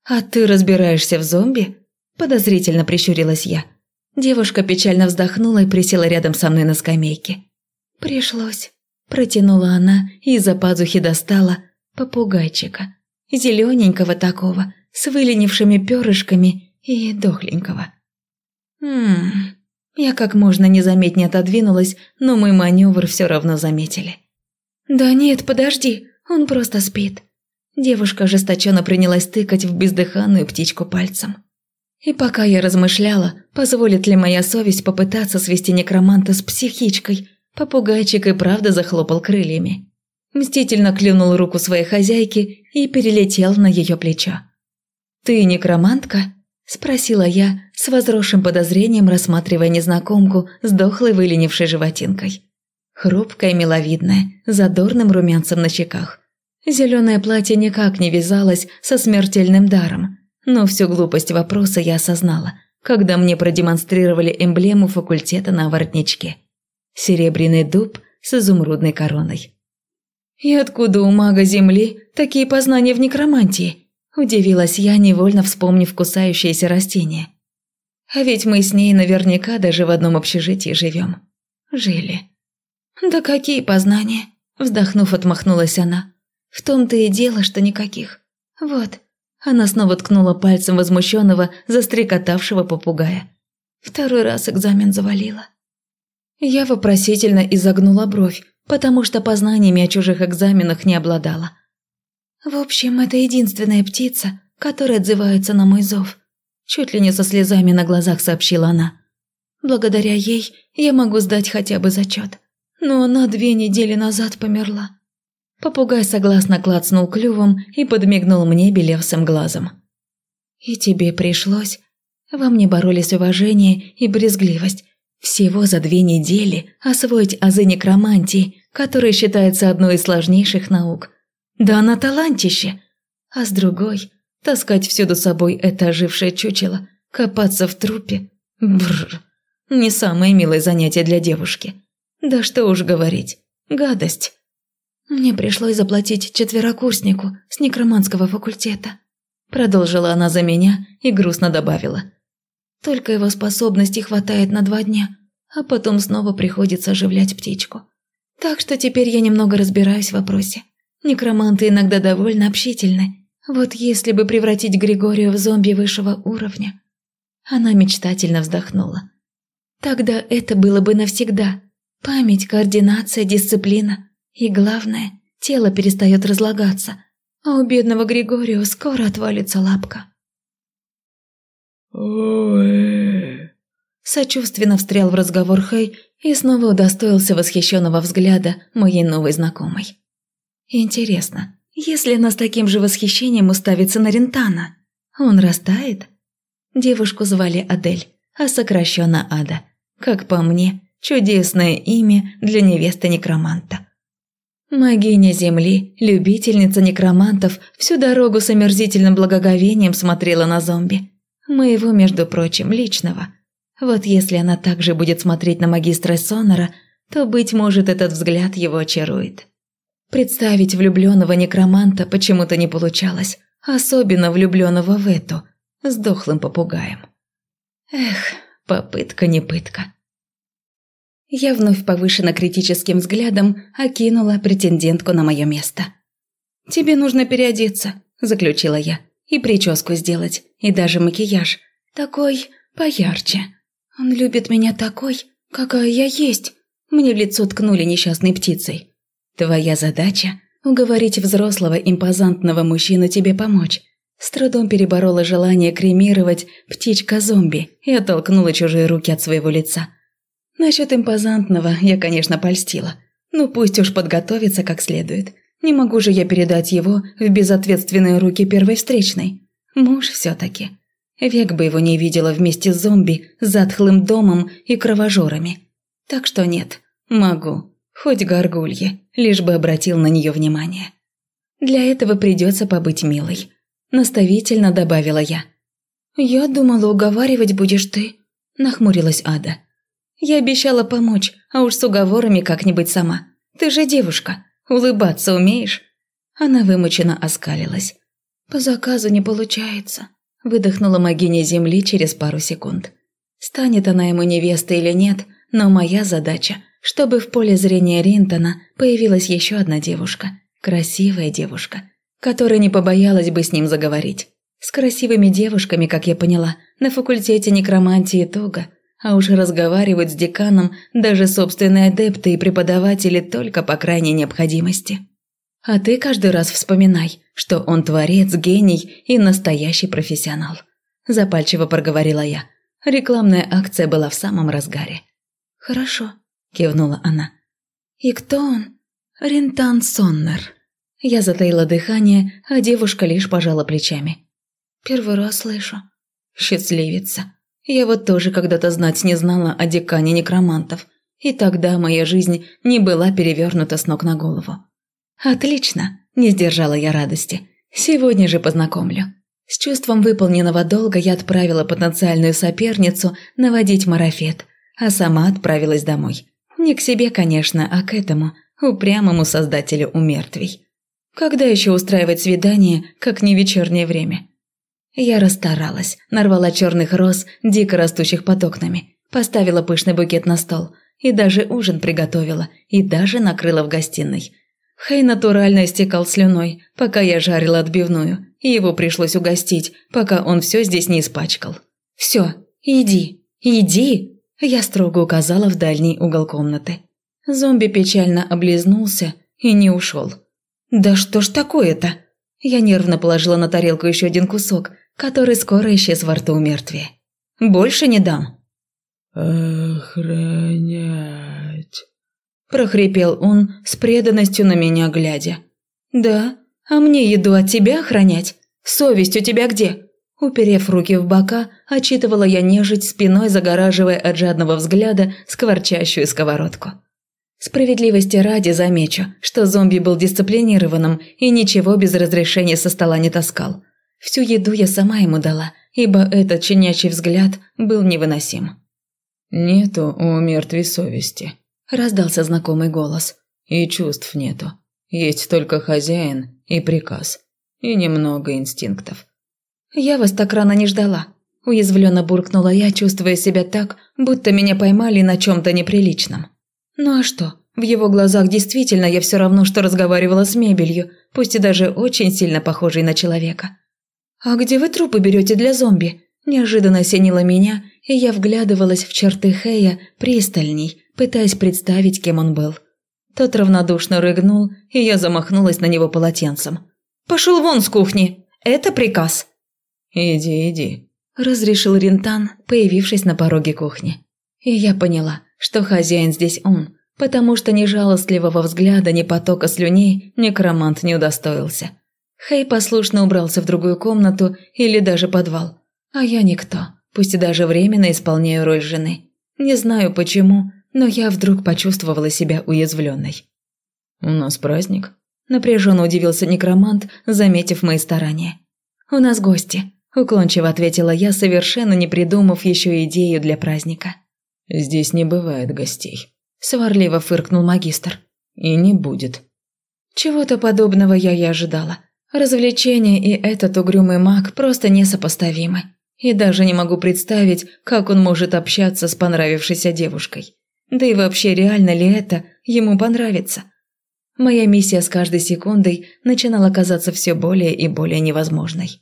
«А ты разбираешься в зомби?» – подозрительно прищурилась я. Девушка печально вздохнула и присела рядом со мной на скамейке. «Пришлось», – протянула она и из-за пазухи достала попугайчика. Зелененького такого, с выленившими перышками и дохленького. «Ммм...» Я как можно незаметнее отодвинулась, но мой маневр все равно заметили. «Да нет, подожди, он просто спит. Девушка ожесточенно принялась тыкать в бездыханную птичку пальцем. И пока я размышляла, позволит ли моя совесть попытаться свести некроманта с психичкой, попугайчик и правда захлопал крыльями. Мстительно клюнул руку своей хозяйки и перелетел на ее плечо. «Ты некромантка?» – спросила я, с возросшим подозрением рассматривая незнакомку с дохлой выленившей животинкой. Хрупкая, миловидная, задорным румянцем на щеках – Зеленое платье никак не вязалось со смертельным даром, но всю глупость вопроса я осознала, когда мне продемонстрировали эмблему факультета на воротничке. Серебряный дуб с изумрудной короной. «И откуда у мага Земли такие познания в некромантии?» – удивилась я, невольно вспомнив кусающееся растение. «А ведь мы с ней наверняка даже в одном общежитии живем. Жили». «Да какие познания?» – вздохнув, отмахнулась она. В том-то и дело, что никаких. Вот. Она снова ткнула пальцем возмущенного, застрекотавшего попугая. Второй раз экзамен завалила. Я вопросительно изогнула бровь, потому что познаниями о чужих экзаменах не обладала. В общем, это единственная птица, которая отзывается на мой зов. Чуть ли не со слезами на глазах сообщила она. Благодаря ей я могу сдать хотя бы зачет. Но она две недели назад померла. Попугай согласно клацнул клювом и подмигнул мне белевсым глазом. «И тебе пришлось. Во мне боролись уважение и брезгливость. Всего за две недели освоить азы некромантии, которая считается одной из сложнейших наук. Да она талантище. А с другой, таскать всюду собой это ожившее чучело, копаться в трупе. Бррр. Не самое милое занятие для девушки. Да что уж говорить. Гадость. Мне пришлось заплатить четверокурснику с некроманского факультета. Продолжила она за меня и грустно добавила. Только его способностей хватает на два дня, а потом снова приходится оживлять птичку. Так что теперь я немного разбираюсь в вопросе. Некроманты иногда довольно общительны. Вот если бы превратить Григорию в зомби высшего уровня. Она мечтательно вздохнула. Тогда это было бы навсегда. Память, координация, дисциплина. И главное, тело перестает разлагаться, а у бедного Григория скоро отвалится лапка. Ой Сочувственно встрял в разговор Хэй и снова удостоился восхищенного взгляда моей новой знакомой. Интересно, если она с таким же восхищением уставится на Рентана, он растает? Девушку звали Адель, а сокращенно Ада. Как по мне, чудесное имя для невесты некроманта. Магиня Земли, любительница некромантов, всю дорогу с омерзительным благоговением смотрела на зомби. Моего, между прочим, личного. Вот если она также будет смотреть на магистра Сонора, то, быть может, этот взгляд его очарует. Представить влюбленного некроманта почему-то не получалось, особенно влюбленного в эту, с дохлым попугаем. Эх, попытка не пытка. Я вновь повышенно критическим взглядом окинула претендентку на мое место. «Тебе нужно переодеться», – заключила я, – «и прическу сделать, и даже макияж. Такой поярче. Он любит меня такой, какая я есть». Мне в лицо ткнули несчастной птицей. «Твоя задача – уговорить взрослого импозантного мужчину тебе помочь». С трудом переборола желание кремировать птичка-зомби и оттолкнула чужие руки от своего лица – Насчет импозантного я, конечно, польстила. Ну пусть уж подготовится как следует. Не могу же я передать его в безответственные руки первой встречной. Муж все-таки. Век бы его не видела вместе с зомби, затхлым домом и кровожорами. Так что нет, могу. Хоть горгулье, лишь бы обратил на нее внимание. Для этого придется побыть милой. Наставительно добавила я. «Я думала, уговаривать будешь ты», – нахмурилась Ада. Я обещала помочь, а уж с уговорами как-нибудь сама. Ты же девушка, улыбаться умеешь?» Она вымученно оскалилась. «По заказу не получается», – выдохнула могиня земли через пару секунд. Станет она ему невестой или нет, но моя задача, чтобы в поле зрения Ринтона появилась еще одна девушка, красивая девушка, которая не побоялась бы с ним заговорить. С красивыми девушками, как я поняла, на факультете некромантии туго – а уж разговаривать с деканом даже собственные адепты и преподаватели только по крайней необходимости. А ты каждый раз вспоминай, что он творец, гений и настоящий профессионал. Запальчиво проговорила я. Рекламная акция была в самом разгаре. «Хорошо», – кивнула она. «И кто он?» «Рентан Соннер». Я затаила дыхание, а девушка лишь пожала плечами. «Первый раз слышу». «Счастливица», я вот тоже когда-то знать не знала о декане некромантов, и тогда моя жизнь не была перевернута с ног на голову. «Отлично!» – не сдержала я радости. «Сегодня же познакомлю». С чувством выполненного долга я отправила потенциальную соперницу наводить марафет, а сама отправилась домой. Не к себе, конечно, а к этому, упрямому создателю умертвий. Когда еще устраивать свидание, как не вечернее время? Я расстаралась, нарвала черных роз, дико растущих под окнами, поставила пышный букет на стол и даже ужин приготовила, и даже накрыла в гостиной. Хей натурально истекал слюной, пока я жарила отбивную, и его пришлось угостить, пока он все здесь не испачкал. «Все, иди, иди!» Я строго указала в дальний угол комнаты. Зомби печально облизнулся и не ушел. «Да что ж такое-то?» Я нервно положила на тарелку еще один кусок, который скоро исчез во рту у мертвия. «Больше не дам». «Охранять», – прохрипел он с преданностью на меня глядя. «Да, а мне еду от тебя охранять? Совесть у тебя где?» Уперев руки в бока, отчитывала я нежить спиной, загораживая от жадного взгляда скворчащую сковородку. Справедливости ради замечу, что зомби был дисциплинированным и ничего без разрешения со стола не таскал. Всю еду я сама ему дала, ибо этот чинячий взгляд был невыносим. «Нету у мертвей совести», – раздался знакомый голос. «И чувств нету. Есть только хозяин и приказ. И немного инстинктов». «Я вас так рано не ждала», – уязвленно буркнула я, чувствуя себя так, будто меня поймали на чем-то неприличном. «Ну а что? В его глазах действительно я все равно, что разговаривала с мебелью, пусть и даже очень сильно похожей на человека». «А где вы трупы берете для зомби?» Неожиданно осенило меня, и я вглядывалась в черты Хэя пристальней, пытаясь представить, кем он был. Тот равнодушно рыгнул, и я замахнулась на него полотенцем. «Пошел вон с кухни! Это приказ!» «Иди, иди», – разрешил Ринтан, появившись на пороге кухни. И я поняла, что хозяин здесь он, потому что ни жалостливого взгляда, ни потока слюней некромант не удостоился. Хей послушно убрался в другую комнату или даже подвал. А я никто, пусть и даже временно исполняю роль жены. Не знаю почему, но я вдруг почувствовала себя уязвленной. «У нас праздник?» – напряженно удивился некромант, заметив мои старания. «У нас гости», – уклончиво ответила я, совершенно не придумав еще идею для праздника. «Здесь не бывает гостей», – сварливо фыркнул магистр. «И не будет». Чего-то подобного я и ожидала. Развлечение и этот угрюмый маг просто несопоставимы. И даже не могу представить, как он может общаться с понравившейся девушкой. Да и вообще, реально ли это ему понравится? Моя миссия с каждой секундой начинала казаться все более и более невозможной.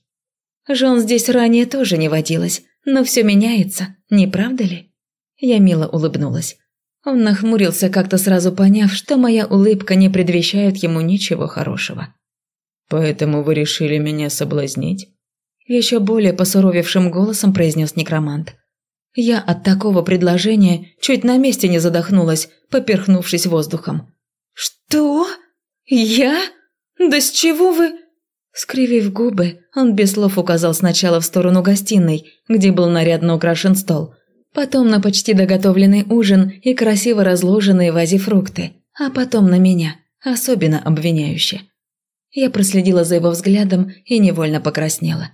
Жен здесь ранее тоже не водилось, но все меняется, не правда ли? Я мило улыбнулась. Он нахмурился, как-то сразу поняв, что моя улыбка не предвещает ему ничего хорошего. «Поэтому вы решили меня соблазнить?» Еще более посуровевшим голосом произнес некромант. Я от такого предложения чуть на месте не задохнулась, поперхнувшись воздухом. «Что? Я? Да с чего вы...» Скривив губы, он без слов указал сначала в сторону гостиной, где был нарядно украшен стол, потом на почти доготовленный ужин и красиво разложенные в вазе фрукты, а потом на меня, особенно обвиняюще. Я проследила за его взглядом и невольно покраснела.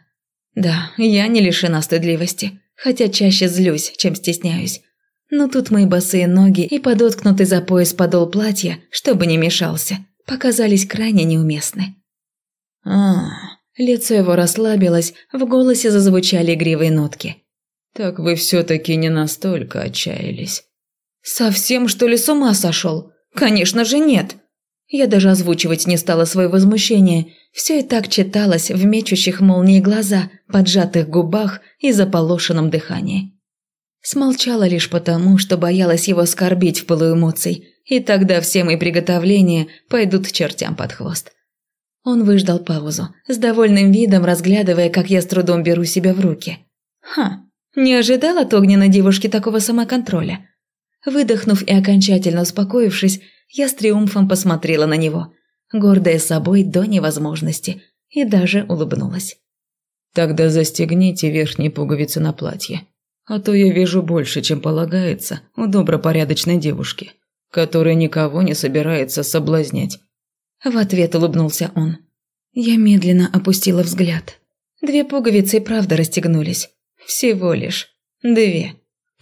Да, я не лишена стыдливости, хотя чаще злюсь, чем стесняюсь. Но тут мои босые ноги и подоткнутый за пояс подол платья, чтобы не мешался, показались крайне неуместны. а Лицо его расслабилось, в голосе зазвучали игривые нотки. «Так вы все-таки не настолько отчаялись». «Совсем, что ли, с ума сошел? Конечно же нет!» Я даже озвучивать не стала свое возмущение. Все и так читалось в мечущих молнии глаза, поджатых губах и заполошенном дыхании. Смолчала лишь потому, что боялась его оскорбить в пылу эмоций, и тогда все мои приготовления пойдут чертям под хвост. Он выждал паузу, с довольным видом разглядывая, как я с трудом беру себя в руки. Ха, не ожидал от огненной девушки такого самоконтроля. Выдохнув и окончательно успокоившись, я с триумфом посмотрела на него, гордая собой до невозможности, и даже улыбнулась. «Тогда застегните верхние пуговицы на платье», а то я вижу больше, чем полагается у добропорядочной девушки, которая никого не собирается соблазнять. В ответ улыбнулся он. Я медленно опустила взгляд. Две пуговицы и правда расстегнулись. Всего лишь. Две.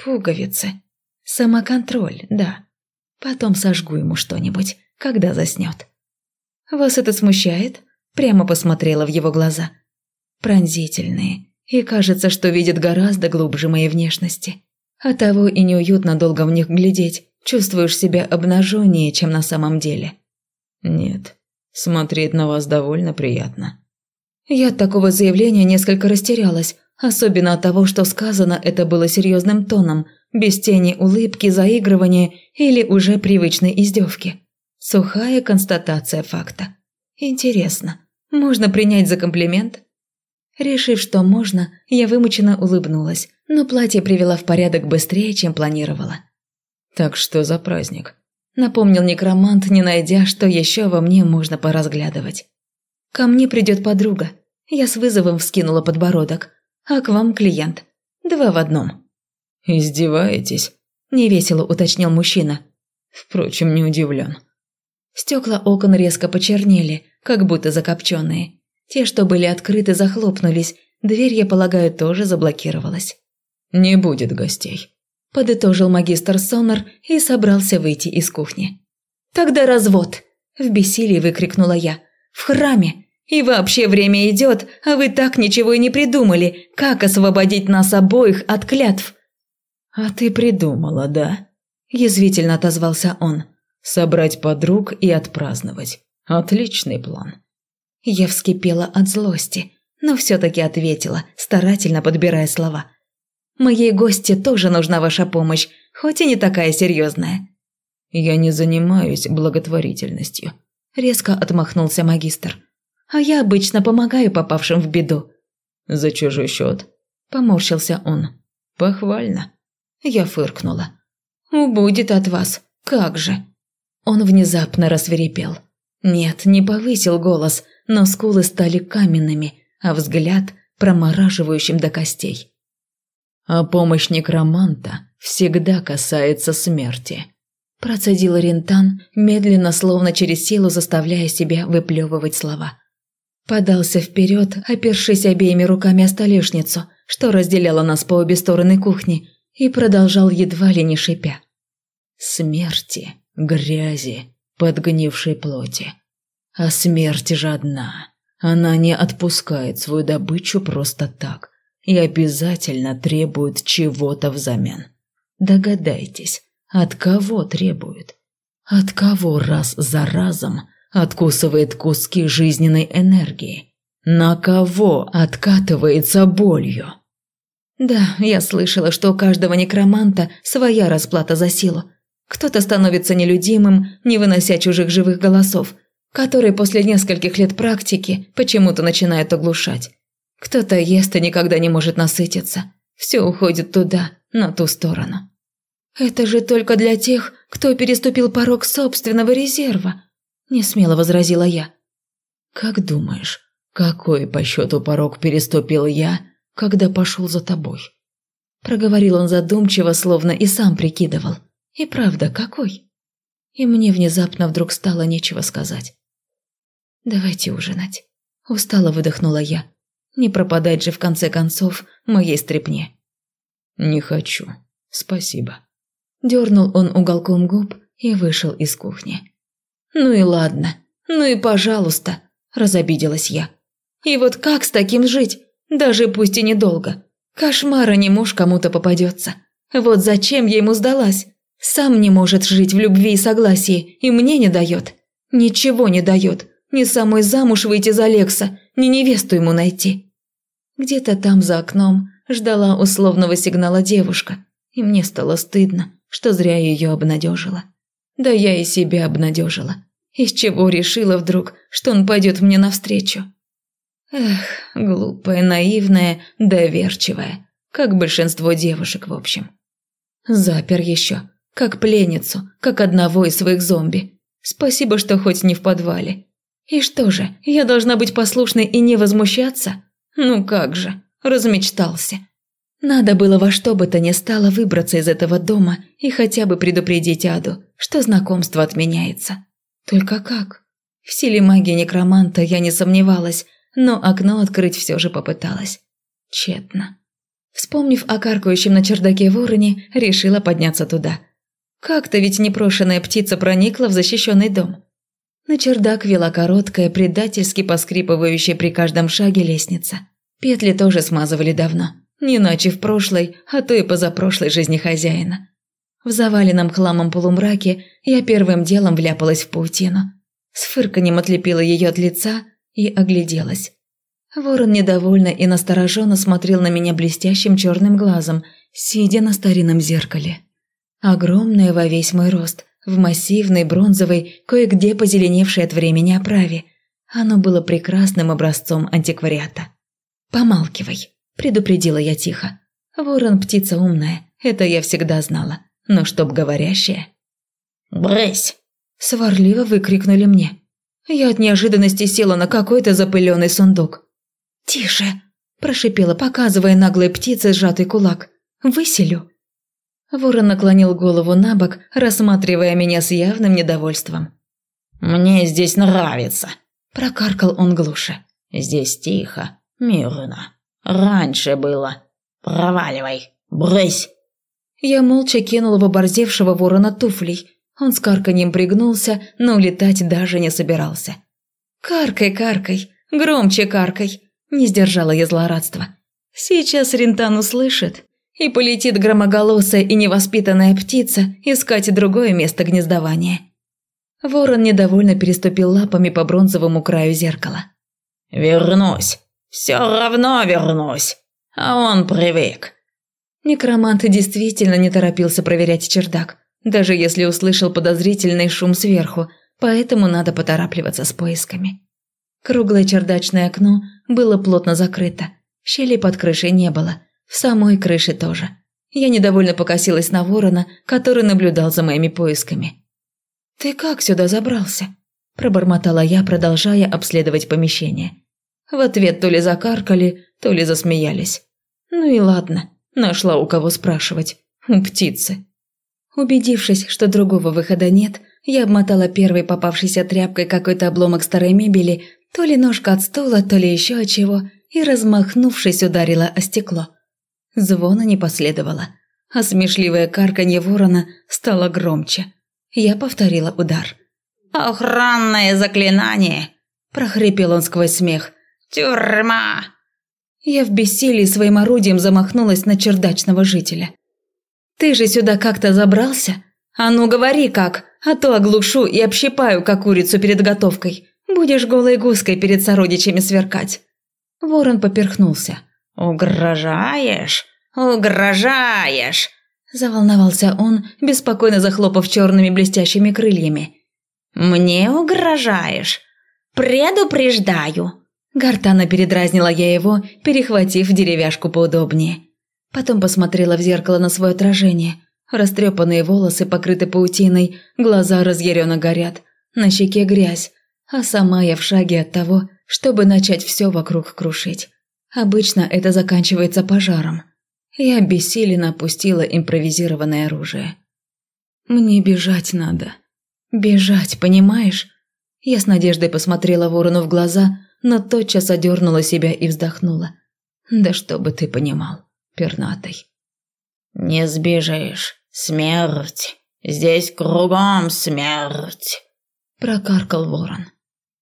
Пуговицы. Самоконтроль, да. Потом сожгу ему что-нибудь, когда заснет. «Вас это смущает?» Прямо посмотрела в его глаза. Пронзительные, и кажется, что видит гораздо глубже моей внешности. Оттого и неуютно долго в них глядеть, чувствуешь себя обнаженнее, чем на самом деле. Нет, смотреть на вас довольно приятно. Я от такого заявления несколько растерялась, особенно от того, что сказано это было серьезным тоном, без тени улыбки, заигрывания или уже привычной издевки. Сухая констатация факта. Интересно, Можно принять за комплимент?» Решив, что можно, я вымученно улыбнулась, но платье привела в порядок быстрее, чем планировала. «Так что за праздник?» Напомнил некромант, не найдя, что еще во мне можно поразглядывать. «Ко мне придет подруга». Я с вызовом вскинула подбородок. «А к вам клиент. Два в одном». «Издеваетесь?» – невесело уточнил мужчина. Впрочем, не удивлен. Стекла окон резко почернели, как будто закопченные. Те, что были открыты, захлопнулись. Дверь, я полагаю, тоже заблокировалась. «Не будет гостей», – подытожил магистр Сонор и собрался выйти из кухни. «Тогда развод!» – в бессилии выкрикнула я. «В храме! И вообще время идет, а вы так ничего и не придумали, как освободить нас обоих от клятв!» «А ты придумала, да?» – язвительно отозвался он. «Собрать подруг и отпраздновать. Отличный план». Я вскипела от злости, но все-таки ответила, старательно подбирая слова. «Моей гости тоже нужна ваша помощь, хоть и не такая серьезная». «Я не занимаюсь благотворительностью», – резко отмахнулся магистр. «А я обычно помогаю попавшим в беду». «За чужой счет?» – поморщился он. «Похвально». Я фыркнула. «Убудет от вас, как же». Он внезапно рассверепел. Нет, не повысил голос – но скулы стали каменными, а взгляд промораживающим до костей. «А помощь некроманта всегда касается смерти», – процедил Рентан, медленно, словно через силу заставляя себя выплевывать слова. Подался вперед, опершись обеими руками о столешницу, что разделяло нас по обе стороны кухни, и продолжал едва ли не шипя. «Смерти, грязи, подгнившей плоти, а смерть жадна. Она не отпускает свою добычу просто так и обязательно требует чего-то взамен. Догадайтесь, от кого требует? От кого раз за разом откусывает куски жизненной энергии? На кого откатывается болью? Да, я слышала, что у каждого некроманта своя расплата за силу. Кто-то становится нелюдимым, не вынося чужих живых голосов – который после нескольких лет практики почему-то начинает оглушать. Кто-то ест и никогда не может насытиться. Все уходит туда, на ту сторону. Это же только для тех, кто переступил порог собственного резерва, не смело возразила я. Как думаешь, какой по счету порог переступил я, когда пошел за тобой? Проговорил он задумчиво, словно и сам прикидывал. И правда, какой? И мне внезапно вдруг стало нечего сказать. «Давайте ужинать». Устало выдохнула я. Не пропадать же в конце концов моей стрепне. «Не хочу. Спасибо». Дернул он уголком губ и вышел из кухни. «Ну и ладно. Ну и пожалуйста», – разобиделась я. «И вот как с таким жить? Даже пусть и недолго. Кошмара не муж кому-то попадется. Вот зачем я ему сдалась? Сам не может жить в любви и согласии, и мне не дает. Ничего не дает. Ни самой замуж выйти за Лекса, ни невесту ему найти. Где-то там за окном ждала условного сигнала девушка, и мне стало стыдно, что зря ее обнадежила. Да я и себя обнадежила. Из чего решила вдруг, что он пойдет мне навстречу? Эх, глупая, наивная, доверчивая, как большинство девушек в общем. Запер еще, как пленницу, как одного из своих зомби. Спасибо, что хоть не в подвале. И что же, я должна быть послушной и не возмущаться? Ну как же, размечтался. Надо было во что бы то ни стало выбраться из этого дома и хотя бы предупредить Аду, что знакомство отменяется. Только как? В силе магии некроманта я не сомневалась, но окно открыть все же попыталась. Тщетно. Вспомнив о каркающем на чердаке вороне, решила подняться туда. Как-то ведь непрошенная птица проникла в защищенный дом. На чердак вела короткая, предательски поскрипывающая при каждом шаге лестница. Петли тоже смазывали давно, не иначе в прошлой, а то и позапрошлой жизни хозяина. В заваленном хламом полумраке я первым делом вляпалась в паутину. С фырканем отлепила ее от лица и огляделась. Ворон недовольно и настороженно смотрел на меня блестящим черным глазом, сидя на старинном зеркале. Огромное во весь мой рост, в массивной бронзовой, кое-где позеленевшей от времени оправе. Оно было прекрасным образцом антиквариата. «Помалкивай», – предупредила я тихо. «Ворон – птица умная, это я всегда знала, но чтоб говорящая...» «Брысь!» – сварливо выкрикнули мне. Я от неожиданности села на какой-то запыленный сундук. «Тише!» – прошипела, показывая наглой птице сжатый кулак. «Выселю!» Ворон наклонил голову на бок, рассматривая меня с явным недовольством. «Мне здесь нравится», – прокаркал он глуше. «Здесь тихо, мирно. Раньше было. Проваливай, брысь!» Я молча кинула в оборзевшего ворона туфлей. Он с карканьем пригнулся, но улетать даже не собирался. «Каркай, каркай, громче каркай!» – не сдержала я злорадства. «Сейчас Рентан услышит, и полетит громоголосая и невоспитанная птица искать другое место гнездования». Ворон недовольно переступил лапами по бронзовому краю зеркала. «Вернусь. Все равно вернусь. А он привык. Некромант действительно не торопился проверять чердак, даже если услышал подозрительный шум сверху, поэтому надо поторапливаться с поисками. Круглое чердачное окно было плотно закрыто, щели под крышей не было, в самой крыше тоже. Я недовольно покосилась на ворона, который наблюдал за моими поисками. «Ты как сюда забрался?» – пробормотала я, продолжая обследовать помещение. В ответ то ли закаркали, то ли засмеялись. «Ну и ладно, Нашла у кого спрашивать. У птицы. Убедившись, что другого выхода нет, я обмотала первой попавшейся тряпкой какой-то обломок старой мебели, то ли ножка от стула, то ли еще чего, и, размахнувшись, ударила о стекло. Звона не последовало, а смешливое карканье ворона стало громче. Я повторила удар. «Охранное заклинание!» – прохрипел он сквозь смех. «Тюрьма!» Я в бессилии своим орудием замахнулась на чердачного жителя. «Ты же сюда как-то забрался? А ну говори как, а то оглушу и общипаю, как курицу перед готовкой. Будешь голой гуской перед сородичами сверкать». Ворон поперхнулся. «Угрожаешь? Угрожаешь!» Заволновался он, беспокойно захлопав черными блестящими крыльями. «Мне угрожаешь? Предупреждаю, Гортано передразнила я его, перехватив деревяшку поудобнее. Потом посмотрела в зеркало на свое отражение. Растрепанные волосы покрыты паутиной, глаза разъяренно горят, на щеке грязь, а сама я в шаге от того, чтобы начать все вокруг крушить. Обычно это заканчивается пожаром. Я бессиленно опустила импровизированное оружие. «Мне бежать надо. Бежать, понимаешь?» Я с надеждой посмотрела ворону в глаза, но тотчас одернула себя и вздохнула. «Да что бы ты понимал, пернатый». «Не сбежишь. Смерть. Здесь кругом смерть», – прокаркал ворон.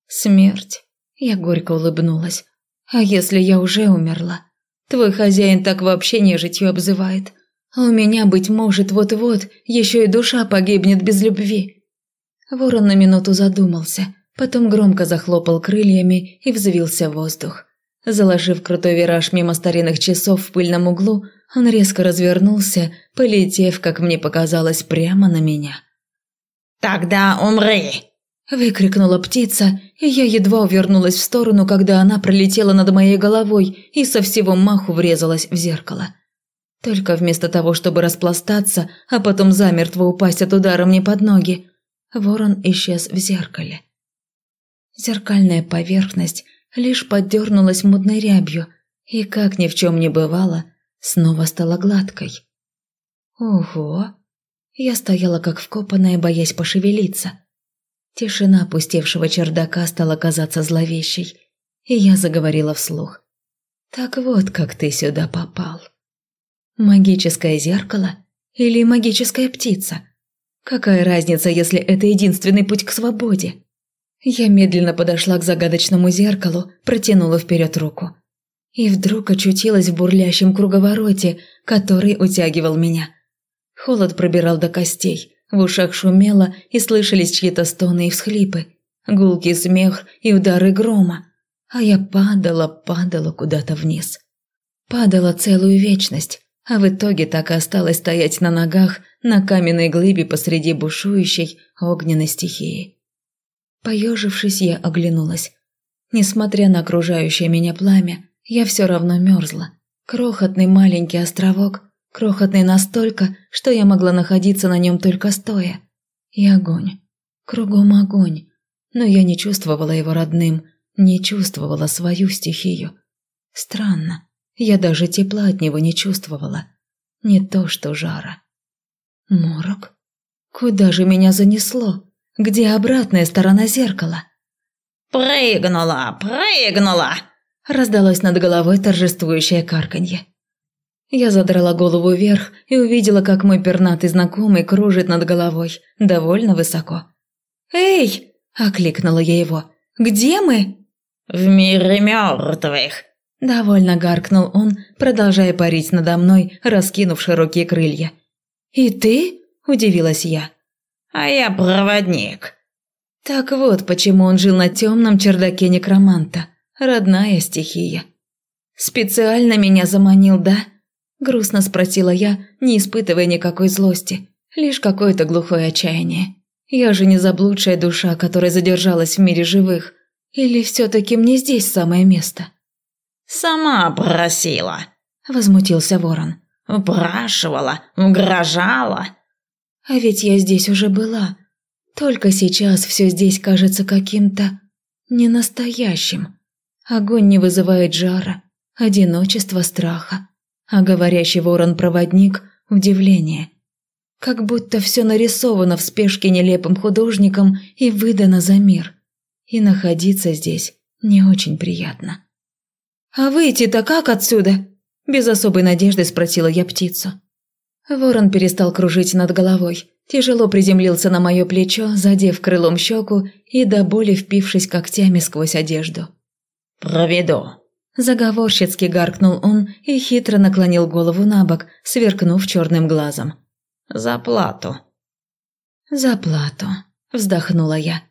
«Смерть?» – я горько улыбнулась. «А если я уже умерла? Твой хозяин так вообще нежитью обзывает. А у меня, быть может, вот-вот еще и душа погибнет без любви». Ворон на минуту задумался – Потом громко захлопал крыльями и взвился в воздух. Заложив крутой вираж мимо старинных часов в пыльном углу, он резко развернулся, полетев, как мне показалось, прямо на меня. «Тогда умри!» – выкрикнула птица, и я едва увернулась в сторону, когда она пролетела над моей головой и со всего маху врезалась в зеркало. Только вместо того, чтобы распластаться, а потом замертво упасть от удара мне под ноги, ворон исчез в зеркале. Зеркальная поверхность лишь поддернулась мудной рябью и, как ни в чем не бывало, снова стала гладкой. Ого! Я стояла как вкопанная, боясь пошевелиться. Тишина опустевшего чердака стала казаться зловещей, и я заговорила вслух. «Так вот, как ты сюда попал. Магическое зеркало или магическая птица? Какая разница, если это единственный путь к свободе?» Я медленно подошла к загадочному зеркалу, протянула вперед руку. И вдруг очутилась в бурлящем круговороте, который утягивал меня. Холод пробирал до костей, в ушах шумело и слышались чьи-то стоны и всхлипы, гулкий смех и удары грома. А я падала, падала куда-то вниз. Падала целую вечность, а в итоге так и осталась стоять на ногах на каменной глыбе посреди бушующей огненной стихии. Поежившись, я оглянулась. Несмотря на окружающее меня пламя, я все равно мерзла. Крохотный маленький островок, крохотный настолько, что я могла находиться на нем только стоя. И огонь. Кругом огонь. Но я не чувствовала его родным, не чувствовала свою стихию. Странно, я даже тепла от него не чувствовала. Не то что жара. Морок? Куда же меня занесло? Где обратная сторона зеркала? «Прыгнула, прыгнула!» Раздалось над головой торжествующее карканье. Я задрала голову вверх и увидела, как мой пернатый знакомый кружит над головой, довольно высоко. «Эй!» – окликнула я его. «Где мы?» «В мире мертвых!» – довольно гаркнул он, продолжая парить надо мной, раскинув широкие крылья. «И ты?» – удивилась я. «А я проводник». Так вот, почему он жил на темном чердаке некроманта. Родная стихия. «Специально меня заманил, да?» Грустно спросила я, не испытывая никакой злости, лишь какое-то глухое отчаяние. Я же не заблудшая душа, которая задержалась в мире живых. Или все-таки мне здесь самое место? «Сама просила», – возмутился ворон. «Упрашивала, угрожала». «А ведь я здесь уже была. Только сейчас все здесь кажется каким-то ненастоящим. Огонь не вызывает жара, одиночество страха а говорящий ворон-проводник – удивление. Как будто все нарисовано в спешке нелепым художником и выдано за мир. И находиться здесь не очень приятно. «А выйти-то как отсюда?» – без особой надежды спросила я птицу. Ворон перестал кружить над головой, тяжело приземлился на мое плечо, задев крылом щеку и до боли впившись когтями сквозь одежду. «Проведу», Заговорщицки гаркнул он и хитро наклонил голову на бок, сверкнув черным глазом. «За плату». «За плату», – вздохнула я.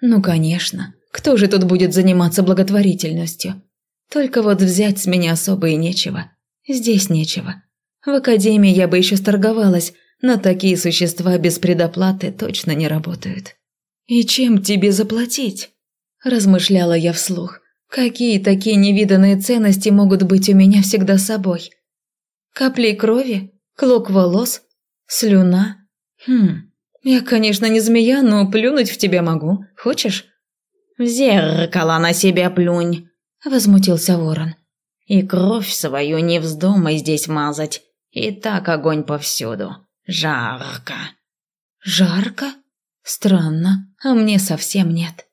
«Ну, конечно. Кто же тут будет заниматься благотворительностью? Только вот взять с меня особо и нечего. Здесь нечего. В академии я бы еще сторговалась, но такие существа без предоплаты точно не работают». «И чем тебе заплатить?» – размышляла я вслух – Какие такие невиданные ценности могут быть у меня всегда с собой? Капли крови? Клок волос? Слюна? Хм, я, конечно, не змея, но плюнуть в тебя могу. Хочешь? В зеркало на себя плюнь, возмутился ворон. И кровь свою не вздумай здесь мазать. И так огонь повсюду. Жарко. Жарко? Странно, а мне совсем нет.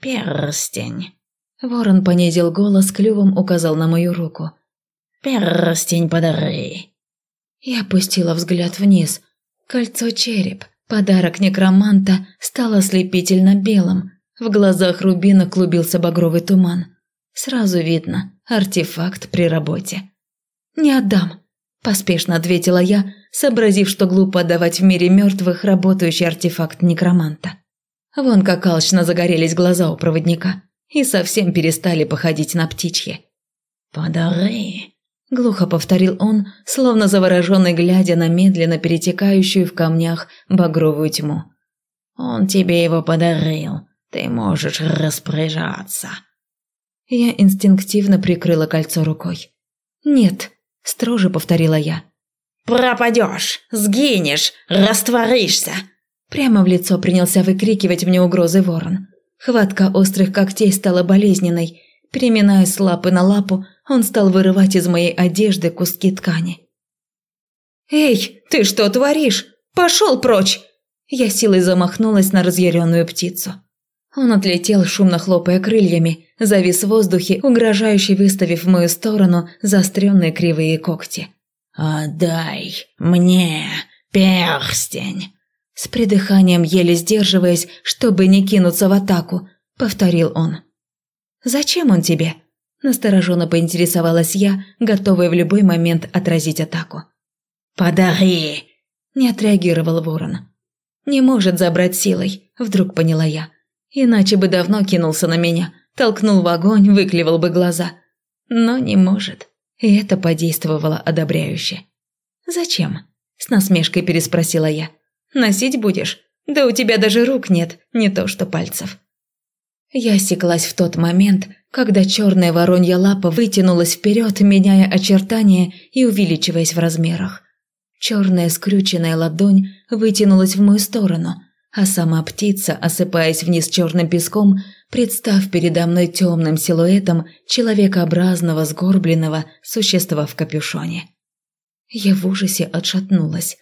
Перстень. Ворон понизил голос, клювом указал на мою руку. «Перстень подари!» Я опустила взгляд вниз. Кольцо-череп, подарок некроманта, стало ослепительно белым. В глазах Рубина клубился багровый туман. Сразу видно, артефакт при работе. «Не отдам», – поспешно ответила я, сообразив, что глупо отдавать в мире мертвых работающий артефакт некроманта. Вон как алчно загорелись глаза у проводника и совсем перестали походить на птичьи. «Подари», – глухо повторил он, словно завороженный, глядя на медленно перетекающую в камнях багровую тьму. «Он тебе его подарил, ты можешь распоряжаться». Я инстинктивно прикрыла кольцо рукой. «Нет», – строже повторила я. «Пропадешь, сгинешь, растворишься!» Прямо в лицо принялся выкрикивать мне угрозы ворон. Хватка острых когтей стала болезненной. Переминая с лапы на лапу, он стал вырывать из моей одежды куски ткани. «Эй, ты что творишь? Пошел прочь!» Я силой замахнулась на разъяренную птицу. Он отлетел, шумно хлопая крыльями, завис в воздухе, угрожающе выставив в мою сторону заостренные кривые когти. «Отдай мне перстень!» С придыханием, еле сдерживаясь, чтобы не кинуться в атаку, повторил он. «Зачем он тебе?» Настороженно поинтересовалась я, готовая в любой момент отразить атаку. «Подари!» Не отреагировал ворон. «Не может забрать силой», вдруг поняла я. Иначе бы давно кинулся на меня, толкнул в огонь, выклевал бы глаза. Но не может. И это подействовало одобряюще. «Зачем?» – с насмешкой переспросила я. Носить будешь? Да у тебя даже рук нет, не то что пальцев». Я осеклась в тот момент, когда черная воронья лапа вытянулась вперед, меняя очертания и увеличиваясь в размерах. Черная скрюченная ладонь вытянулась в мою сторону, а сама птица, осыпаясь вниз черным песком, представ передо мной темным силуэтом человекообразного сгорбленного существа в капюшоне. Я в ужасе отшатнулась.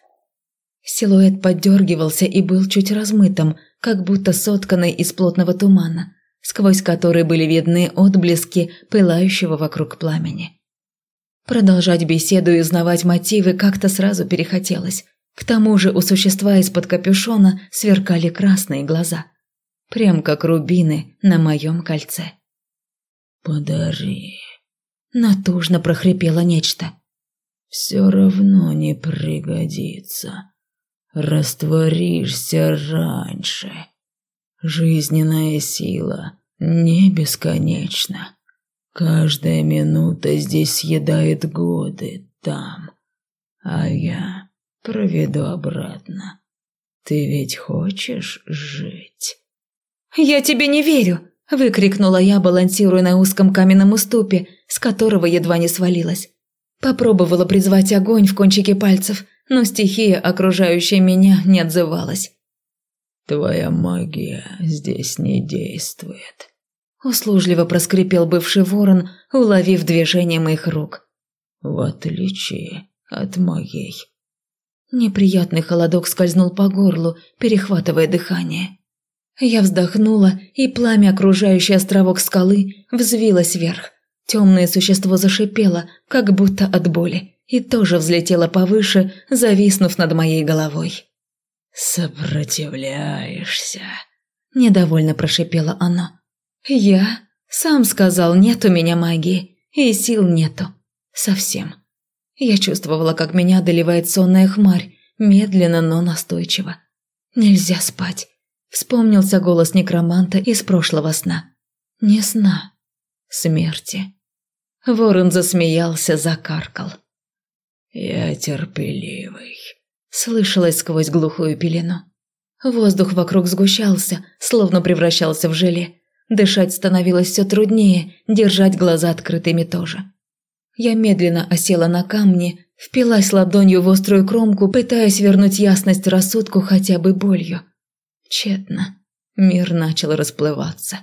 Силуэт поддергивался и был чуть размытым, как будто сотканный из плотного тумана, сквозь который были видны отблески пылающего вокруг пламени. Продолжать беседу и узнавать мотивы как-то сразу перехотелось. К тому же у существа из-под капюшона сверкали красные глаза. Прям как рубины на моем кольце. «Подари». Натужно прохрипело нечто. «Все равно не пригодится. Растворишься раньше. Жизненная сила не бесконечна». Каждая минута здесь съедает годы там, а я проведу обратно. Ты ведь хочешь жить?» «Я тебе не верю!» – выкрикнула я, балансируя на узком каменном уступе, с которого едва не свалилась. Попробовала призвать огонь в кончике пальцев, но стихия, окружающая меня, не отзывалась. «Твоя магия здесь не действует», Услужливо проскрипел бывший ворон, уловив движение моих рук. «В отличие от моей». Неприятный холодок скользнул по горлу, перехватывая дыхание. Я вздохнула, и пламя, окружающее островок скалы, взвилось вверх. Темное существо зашипело, как будто от боли, и тоже взлетело повыше, зависнув над моей головой. «Сопротивляешься», – недовольно прошипело оно. «Я? Сам сказал, нет у меня магии, и сил нету. Совсем». Я чувствовала, как меня одолевает сонная хмарь, медленно, но настойчиво. «Нельзя спать», – вспомнился голос некроманта из прошлого сна. «Не сна. Смерти». Ворон засмеялся, закаркал. «Я терпеливый», – слышалось сквозь глухую пелену. Воздух вокруг сгущался, словно превращался в желе. Дышать становилось все труднее, держать глаза открытыми тоже. Я медленно осела на камни, впилась ладонью в острую кромку, пытаясь вернуть ясность рассудку хотя бы болью. Тщетно. Мир начал расплываться.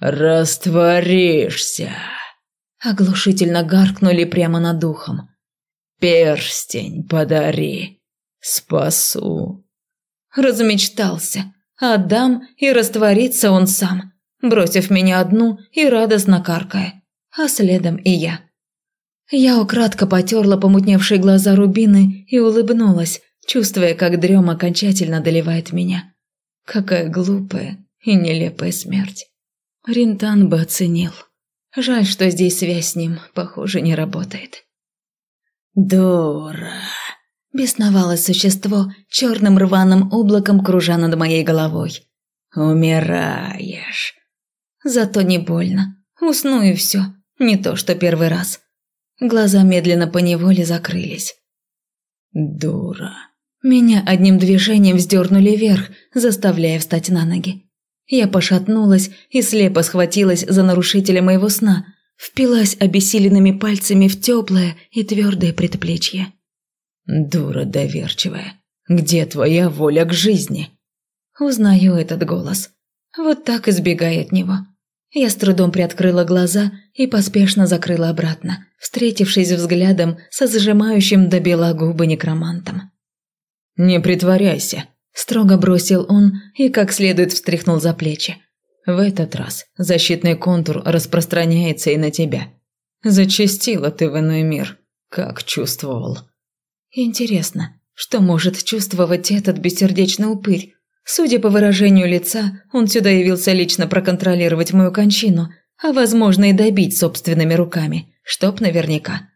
«Растворишься!» Оглушительно гаркнули прямо над ухом. «Перстень подари! Спасу!» Размечтался. Отдам, и растворится он сам бросив меня одну и радостно каркая, а следом и я. Я украдко потерла помутневшие глаза Рубины и улыбнулась, чувствуя, как дрем окончательно доливает меня. Какая глупая и нелепая смерть. Ринтан бы оценил. Жаль, что здесь связь с ним, похоже, не работает. «Дура!» – бесновалось существо, черным рваным облаком кружа над моей головой. «Умираешь!» Зато не больно. Усну и все. Не то, что первый раз. Глаза медленно поневоле закрылись. Дура. Меня одним движением вздернули вверх, заставляя встать на ноги. Я пошатнулась и слепо схватилась за нарушителя моего сна, впилась обессиленными пальцами в теплое и твердое предплечье. «Дура доверчивая, где твоя воля к жизни?» Узнаю этот голос. Вот так избегай от него. Я с трудом приоткрыла глаза и поспешно закрыла обратно, встретившись взглядом со зажимающим до бела губы некромантом. «Не притворяйся», – строго бросил он и как следует встряхнул за плечи. «В этот раз защитный контур распространяется и на тебя. Зачастила ты в иной мир, как чувствовал». «Интересно, что может чувствовать этот бессердечный упырь, Судя по выражению лица, он сюда явился лично проконтролировать мою кончину, а возможно и добить собственными руками, чтоб наверняка.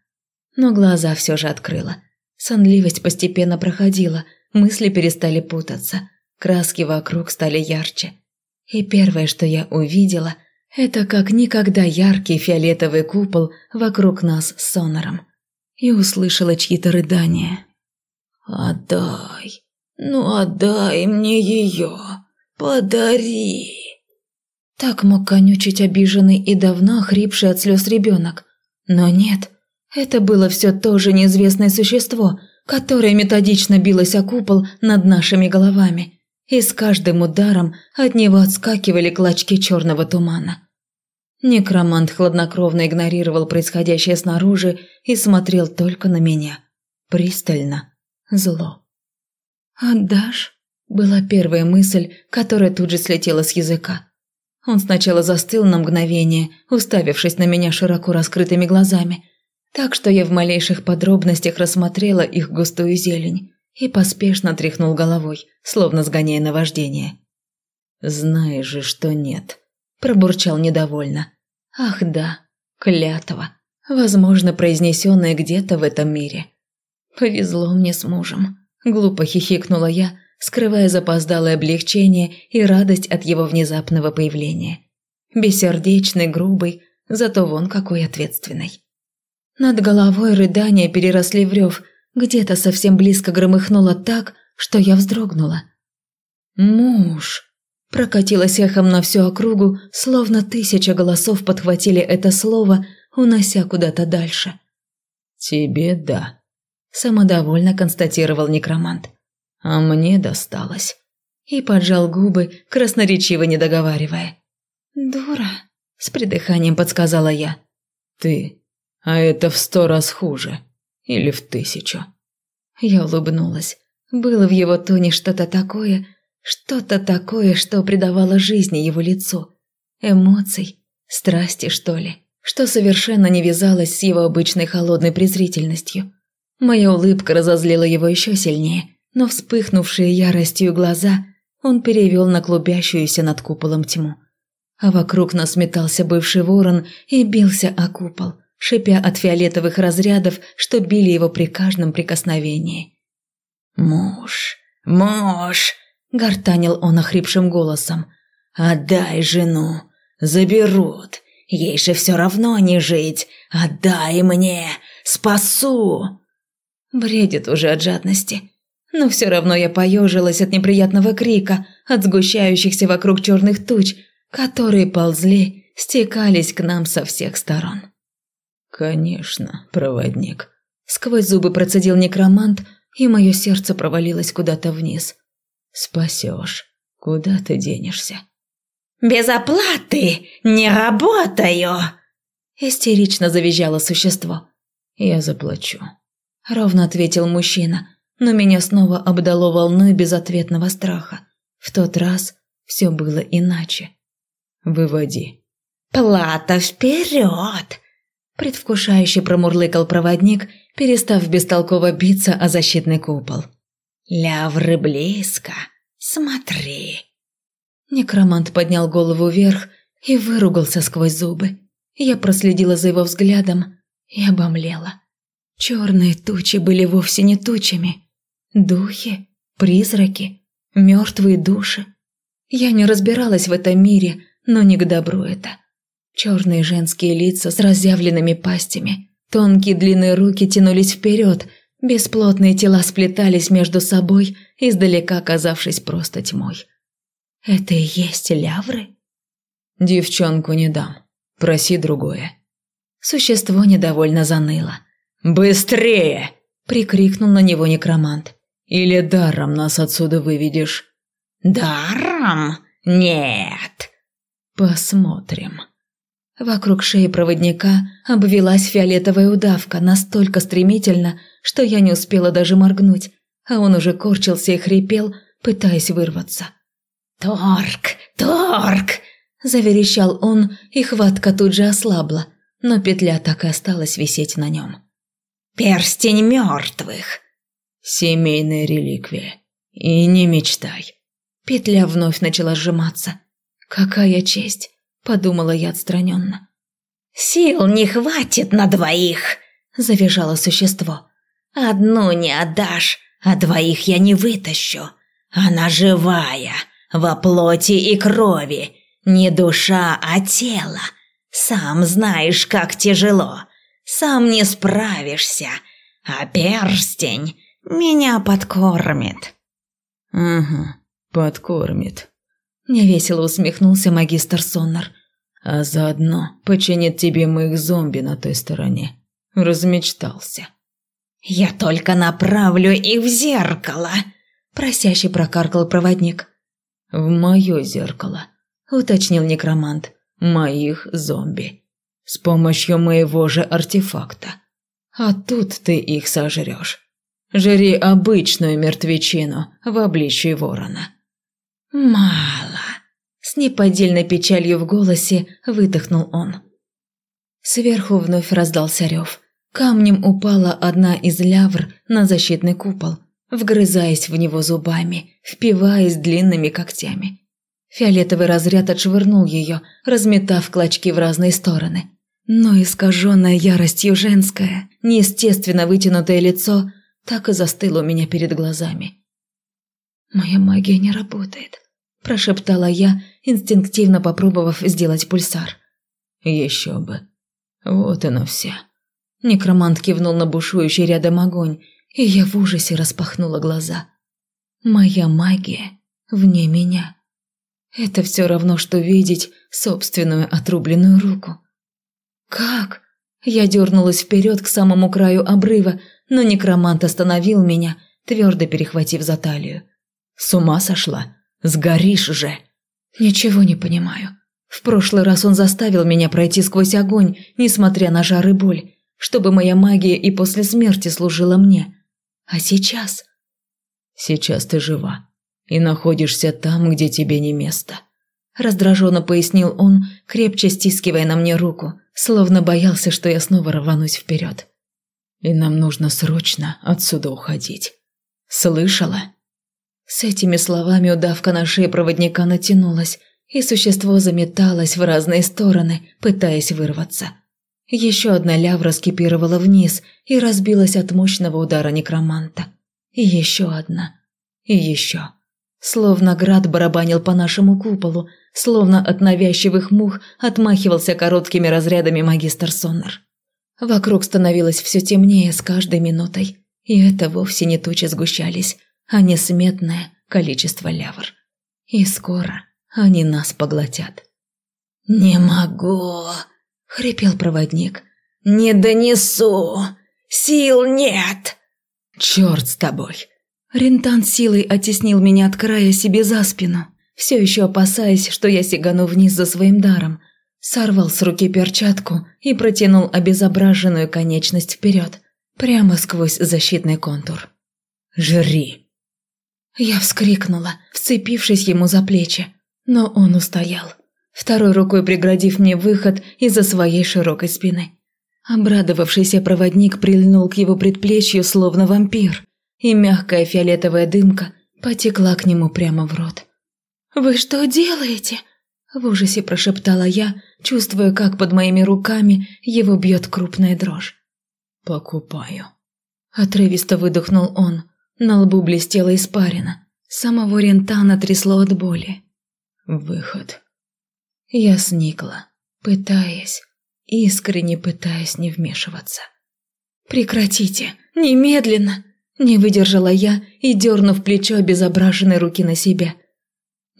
Но глаза все же открыла. Сонливость постепенно проходила, мысли перестали путаться, краски вокруг стали ярче. И первое, что я увидела, это как никогда яркий фиолетовый купол вокруг нас с сонором. И услышала чьи-то рыдания. «Отдай! Ну отдай мне ее! Подари!» Так мог конючить обиженный и давно хрипший от слез ребенок. Но нет, это было все то же неизвестное существо, которое методично билось о купол над нашими головами, и с каждым ударом от него отскакивали клочки черного тумана. Некромант хладнокровно игнорировал происходящее снаружи и смотрел только на меня. Пристально. Зло. «Отдашь?» – была первая мысль, которая тут же слетела с языка. Он сначала застыл на мгновение, уставившись на меня широко раскрытыми глазами, так что я в малейших подробностях рассмотрела их густую зелень и поспешно тряхнул головой, словно сгоняя наваждение. «Знаешь же, что нет», – пробурчал недовольно. «Ах да, клятва, возможно, произнесенная где-то в этом мире. Повезло мне с мужем», – глупо хихикнула я, скрывая запоздалое облегчение и радость от его внезапного появления. Бессердечный, грубый, зато вон какой ответственный. Над головой рыдания переросли в рев, где-то совсем близко громыхнуло так, что я вздрогнула. «Муж!» Прокатилось эхом на всю округу, словно тысяча голосов подхватили это слово, унося куда-то дальше. «Тебе да», – самодовольно констатировал некромант. «А мне досталось». И поджал губы, красноречиво не договаривая. «Дура», – с придыханием подсказала я. «Ты а это в сто раз хуже. Или в тысячу. Я улыбнулась. Было в его тоне что-то такое, что-то такое, что придавало жизни его лицу. Эмоций, страсти, что ли, что совершенно не вязалось с его обычной холодной презрительностью. Моя улыбка разозлила его еще сильнее, но вспыхнувшие яростью глаза он перевел на клубящуюся над куполом тьму. А вокруг нас метался бывший ворон и бился о купол – шипя от фиолетовых разрядов, что били его при каждом прикосновении. «Муж, муж!» – гортанил он охрипшим голосом. «Отдай жену, заберут, ей же все равно не жить, отдай мне, спасу!» Бредит уже от жадности. Но все равно я поежилась от неприятного крика, от сгущающихся вокруг черных туч, которые ползли, стекались к нам со всех сторон. «Конечно, проводник», – сквозь зубы процедил некромант, и мое сердце провалилось куда-то вниз. «Спасешь. Куда ты денешься?» «Без оплаты не работаю!» Истерично завизжало существо. «Я заплачу», – ровно ответил мужчина, но меня снова обдало волной безответного страха. В тот раз все было иначе. «Выводи». «Плата вперед!» предвкушающе промурлыкал проводник, перестав бестолково биться о защитный купол. «Лявры близко. Смотри!» Некромант поднял голову вверх и выругался сквозь зубы. Я проследила за его взглядом и обомлела. Черные тучи были вовсе не тучами. Духи, призраки, мертвые души. Я не разбиралась в этом мире, но не к добру это. Черные женские лица с разъявленными пастями. Тонкие длинные руки тянулись вперед, бесплотные тела сплетались между собой, издалека оказавшись просто тьмой. Это и есть лявры? Девчонку не дам. Проси другое. Существо недовольно заныло. «Быстрее!» – прикрикнул на него некромант. «Или даром нас отсюда выведешь?» «Даром? Нет!» «Посмотрим». Вокруг шеи проводника обвелась фиолетовая удавка настолько стремительно, что я не успела даже моргнуть, а он уже корчился и хрипел, пытаясь вырваться. «Торг! Торг!» – заверещал он, и хватка тут же ослабла, но петля так и осталась висеть на нем. «Перстень мертвых!» «Семейная реликвия. И не мечтай!» Петля вновь начала сжиматься. «Какая честь! подумала я отстраненно. «Сил не хватит на двоих!» – завизжало существо. «Одну не отдашь, а двоих я не вытащу. Она живая, во плоти и крови, не душа, а тело. Сам знаешь, как тяжело, сам не справишься, а перстень меня подкормит». «Угу, подкормит», Невесело усмехнулся магистр Соннер. «А заодно починит тебе моих зомби на той стороне. Размечтался». «Я только направлю их в зеркало», – просяще прокаркал проводник. «В мое зеркало», – уточнил некромант. «Моих зомби. С помощью моего же артефакта. А тут ты их сожрешь. Жри обычную мертвечину в обличии ворона». «Мало», – с неподдельной печалью в голосе выдохнул он. Сверху вновь раздался рев. Камнем упала одна из лявр на защитный купол, вгрызаясь в него зубами, впиваясь длинными когтями. Фиолетовый разряд отшвырнул ее, разметав клочки в разные стороны. Но искаженное яростью женское, неестественно вытянутое лицо так и застыло у меня перед глазами. «Моя магия не работает», – прошептала я, инстинктивно попробовав сделать пульсар. «Еще бы. Вот оно все». Некромант кивнул на бушующий рядом огонь, и я в ужасе распахнула глаза. Моя магия вне меня. Это все равно, что видеть собственную отрубленную руку. «Как?» Я дернулась вперед к самому краю обрыва, но некромант остановил меня, твердо перехватив за талию. «С ума сошла? Сгоришь же!» «Ничего не понимаю. В прошлый раз он заставил меня пройти сквозь огонь, несмотря на жар и боль чтобы моя магия и после смерти служила мне. А сейчас? Сейчас ты жива и находишься там, где тебе не место. Раздраженно пояснил он, крепче стискивая на мне руку, словно боялся, что я снова рванусь вперед. И нам нужно срочно отсюда уходить. Слышала? С этими словами удавка на шее проводника натянулась, и существо заметалось в разные стороны, пытаясь вырваться. Еще одна лявра скипировала вниз и разбилась от мощного удара некроманта. И еще одна. И еще. Словно град барабанил по нашему куполу, словно от навязчивых мух отмахивался короткими разрядами магистр Соннер. Вокруг становилось все темнее с каждой минутой, и это вовсе не тучи сгущались, а несметное количество лявр. И скоро они нас поглотят. «Не могу!» – хрипел проводник. «Не донесу! Сил нет!» «Черт с тобой!» Рентан силой оттеснил меня от края себе за спину, все еще опасаясь, что я сигану вниз за своим даром. Сорвал с руки перчатку и протянул обезображенную конечность вперед, прямо сквозь защитный контур. «Жри!» Я вскрикнула, вцепившись ему за плечи, но он устоял второй рукой преградив мне выход из-за своей широкой спины. Обрадовавшийся проводник прильнул к его предплечью, словно вампир, и мягкая фиолетовая дымка потекла к нему прямо в рот. «Вы что делаете?» – в ужасе прошептала я, чувствуя, как под моими руками его бьет крупная дрожь. «Покупаю». Отрывисто выдохнул он, на лбу блестела испарина. Самого Рентана трясло от боли. «Выход». Я сникла, пытаясь, искренне пытаясь не вмешиваться. «Прекратите! Немедленно!» Не выдержала я и, дернув плечо обезображенной руки на себя.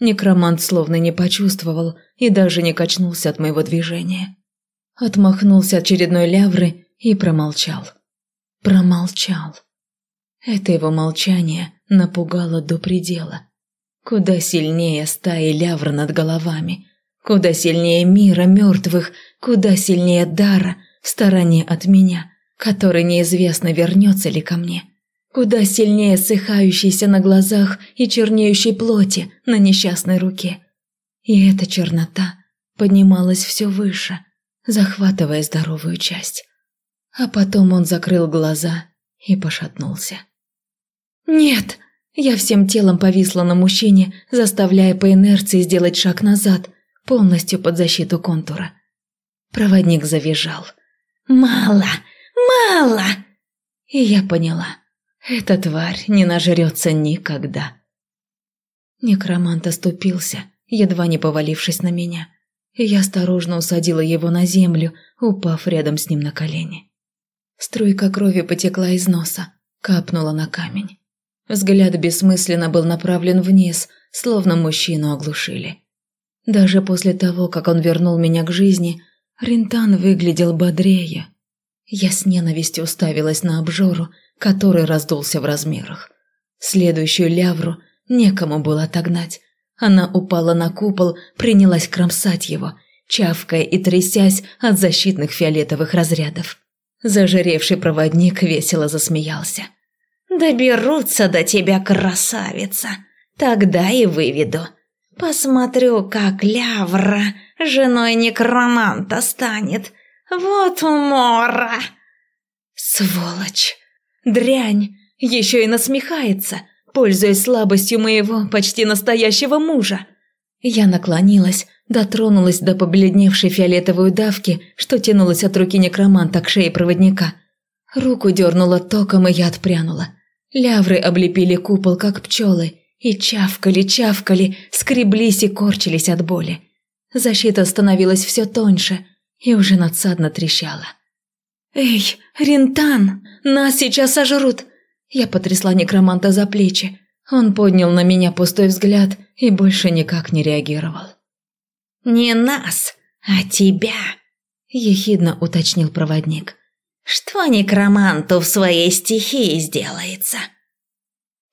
Некромант словно не почувствовал и даже не качнулся от моего движения. Отмахнулся от очередной лявры и промолчал. Промолчал. Это его молчание напугало до предела. Куда сильнее стаи лявр над головами – Куда сильнее мира мертвых, куда сильнее дара в стороне от меня, который неизвестно, вернется ли ко мне. Куда сильнее ссыхающейся на глазах и чернеющей плоти на несчастной руке. И эта чернота поднималась все выше, захватывая здоровую часть. А потом он закрыл глаза и пошатнулся. «Нет!» Я всем телом повисла на мужчине, заставляя по инерции сделать шаг назад, полностью под защиту контура. Проводник завизжал. «Мало! Мало!» И я поняла. Эта тварь не нажрется никогда. Некромант оступился, едва не повалившись на меня. Я осторожно усадила его на землю, упав рядом с ним на колени. Струйка крови потекла из носа, капнула на камень. Взгляд бессмысленно был направлен вниз, словно мужчину оглушили. Даже после того, как он вернул меня к жизни, Рентан выглядел бодрее. Я с ненавистью уставилась на обжору, который раздулся в размерах. Следующую лявру некому было отогнать. Она упала на купол, принялась кромсать его, чавкая и трясясь от защитных фиолетовых разрядов. Зажиревший проводник весело засмеялся. «Доберутся до тебя, красавица! Тогда и выведу. Посмотрю, как Лявра женой некроманта станет. Вот умора!» «Сволочь! Дрянь! Еще и насмехается, пользуясь слабостью моего почти настоящего мужа!» Я наклонилась, дотронулась до побледневшей фиолетовой давки, что тянулась от руки некроманта к шее проводника. Руку дернула током, и я отпрянула. Лявры облепили купол, как пчелы, и чавкали, чавкали, скреблись и корчились от боли. Защита становилась все тоньше и уже надсадно трещала. «Эй, Рентан, нас сейчас сожрут!» Я потрясла некроманта за плечи. Он поднял на меня пустой взгляд и больше никак не реагировал. «Не нас, а тебя», – ехидно уточнил проводник. «Что некроманту в своей стихии сделается?»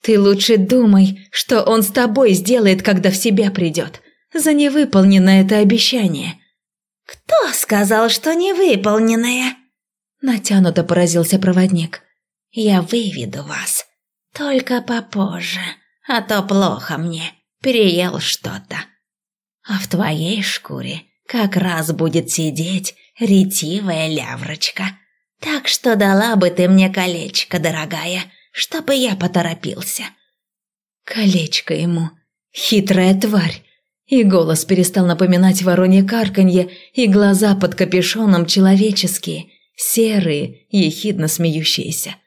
«Ты лучше думай, что он с тобой сделает, когда в себя придет. За невыполненное это обещание». «Кто сказал, что невыполненное?» Натянуто поразился проводник. «Я выведу вас. Только попозже, а то плохо мне. Переел что-то а в твоей шкуре как раз будет сидеть ретивая ляврочка. Так что дала бы ты мне колечко, дорогая, чтобы я поторопился». Колечко ему. Хитрая тварь. И голос перестал напоминать воронье карканье, и глаза под капюшоном человеческие, серые, ехидно смеющиеся.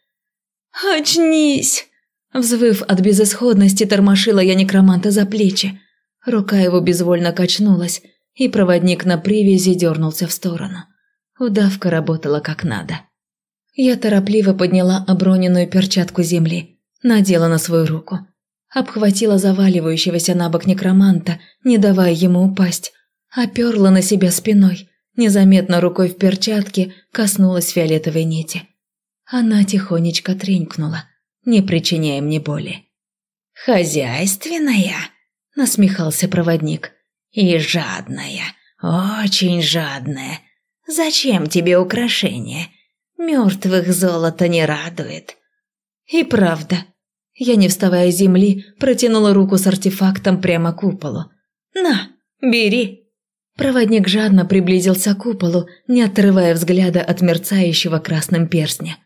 «Очнись!» Взвыв от безысходности, тормошила я некроманта за плечи. Рука его безвольно качнулась, и проводник на привязи дернулся в сторону. Удавка работала как надо. Я торопливо подняла оброненную перчатку земли, надела на свою руку, обхватила заваливающегося на бок некроманта, не давая ему упасть, оперла на себя спиной, незаметно рукой в перчатке коснулась фиолетовой нити. Она тихонечко тренькнула, не причиняя мне боли. «Хозяйственная?» – насмехался проводник. «И жадная, очень жадная. Зачем тебе украшения? Мертвых золото не радует». «И правда». Я, не вставая с земли, протянула руку с артефактом прямо к куполу. «На, бери». Проводник жадно приблизился к куполу, не отрывая взгляда от мерцающего красным перстня.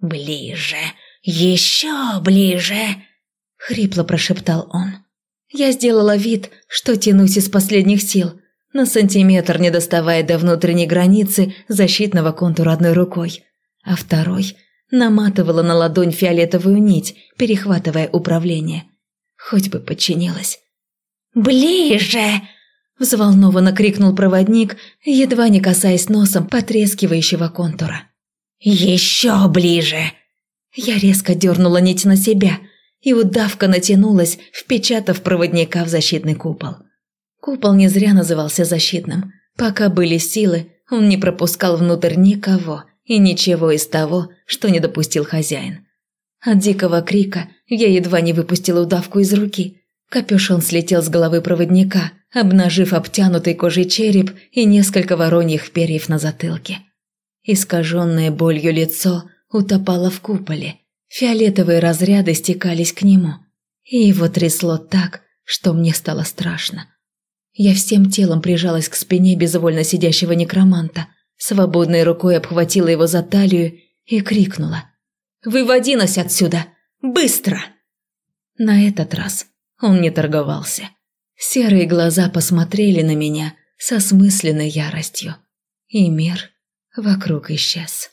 «Ближе, еще ближе!» — хрипло прошептал он. Я сделала вид, что тянусь из последних сил, на сантиметр не доставая до внутренней границы защитного контура одной рукой, а второй наматывала на ладонь фиолетовую нить, перехватывая управление. Хоть бы подчинилась. «Ближе!» – взволнованно крикнул проводник, едва не касаясь носом потрескивающего контура. «Еще ближе!» Я резко дернула нить на себя – и удавка натянулась, впечатав проводника в защитный купол. Купол не зря назывался защитным. Пока были силы, он не пропускал внутрь никого и ничего из того, что не допустил хозяин. От дикого крика я едва не выпустила удавку из руки. Капюшон слетел с головы проводника, обнажив обтянутый кожей череп и несколько вороньих перьев на затылке. Искаженное болью лицо утопало в куполе, Фиолетовые разряды стекались к нему, и его трясло так, что мне стало страшно. Я всем телом прижалась к спине безвольно сидящего некроманта, свободной рукой обхватила его за талию и крикнула. «Выводи нас отсюда! Быстро!» На этот раз он не торговался. Серые глаза посмотрели на меня со смысленной яростью, и мир вокруг исчез.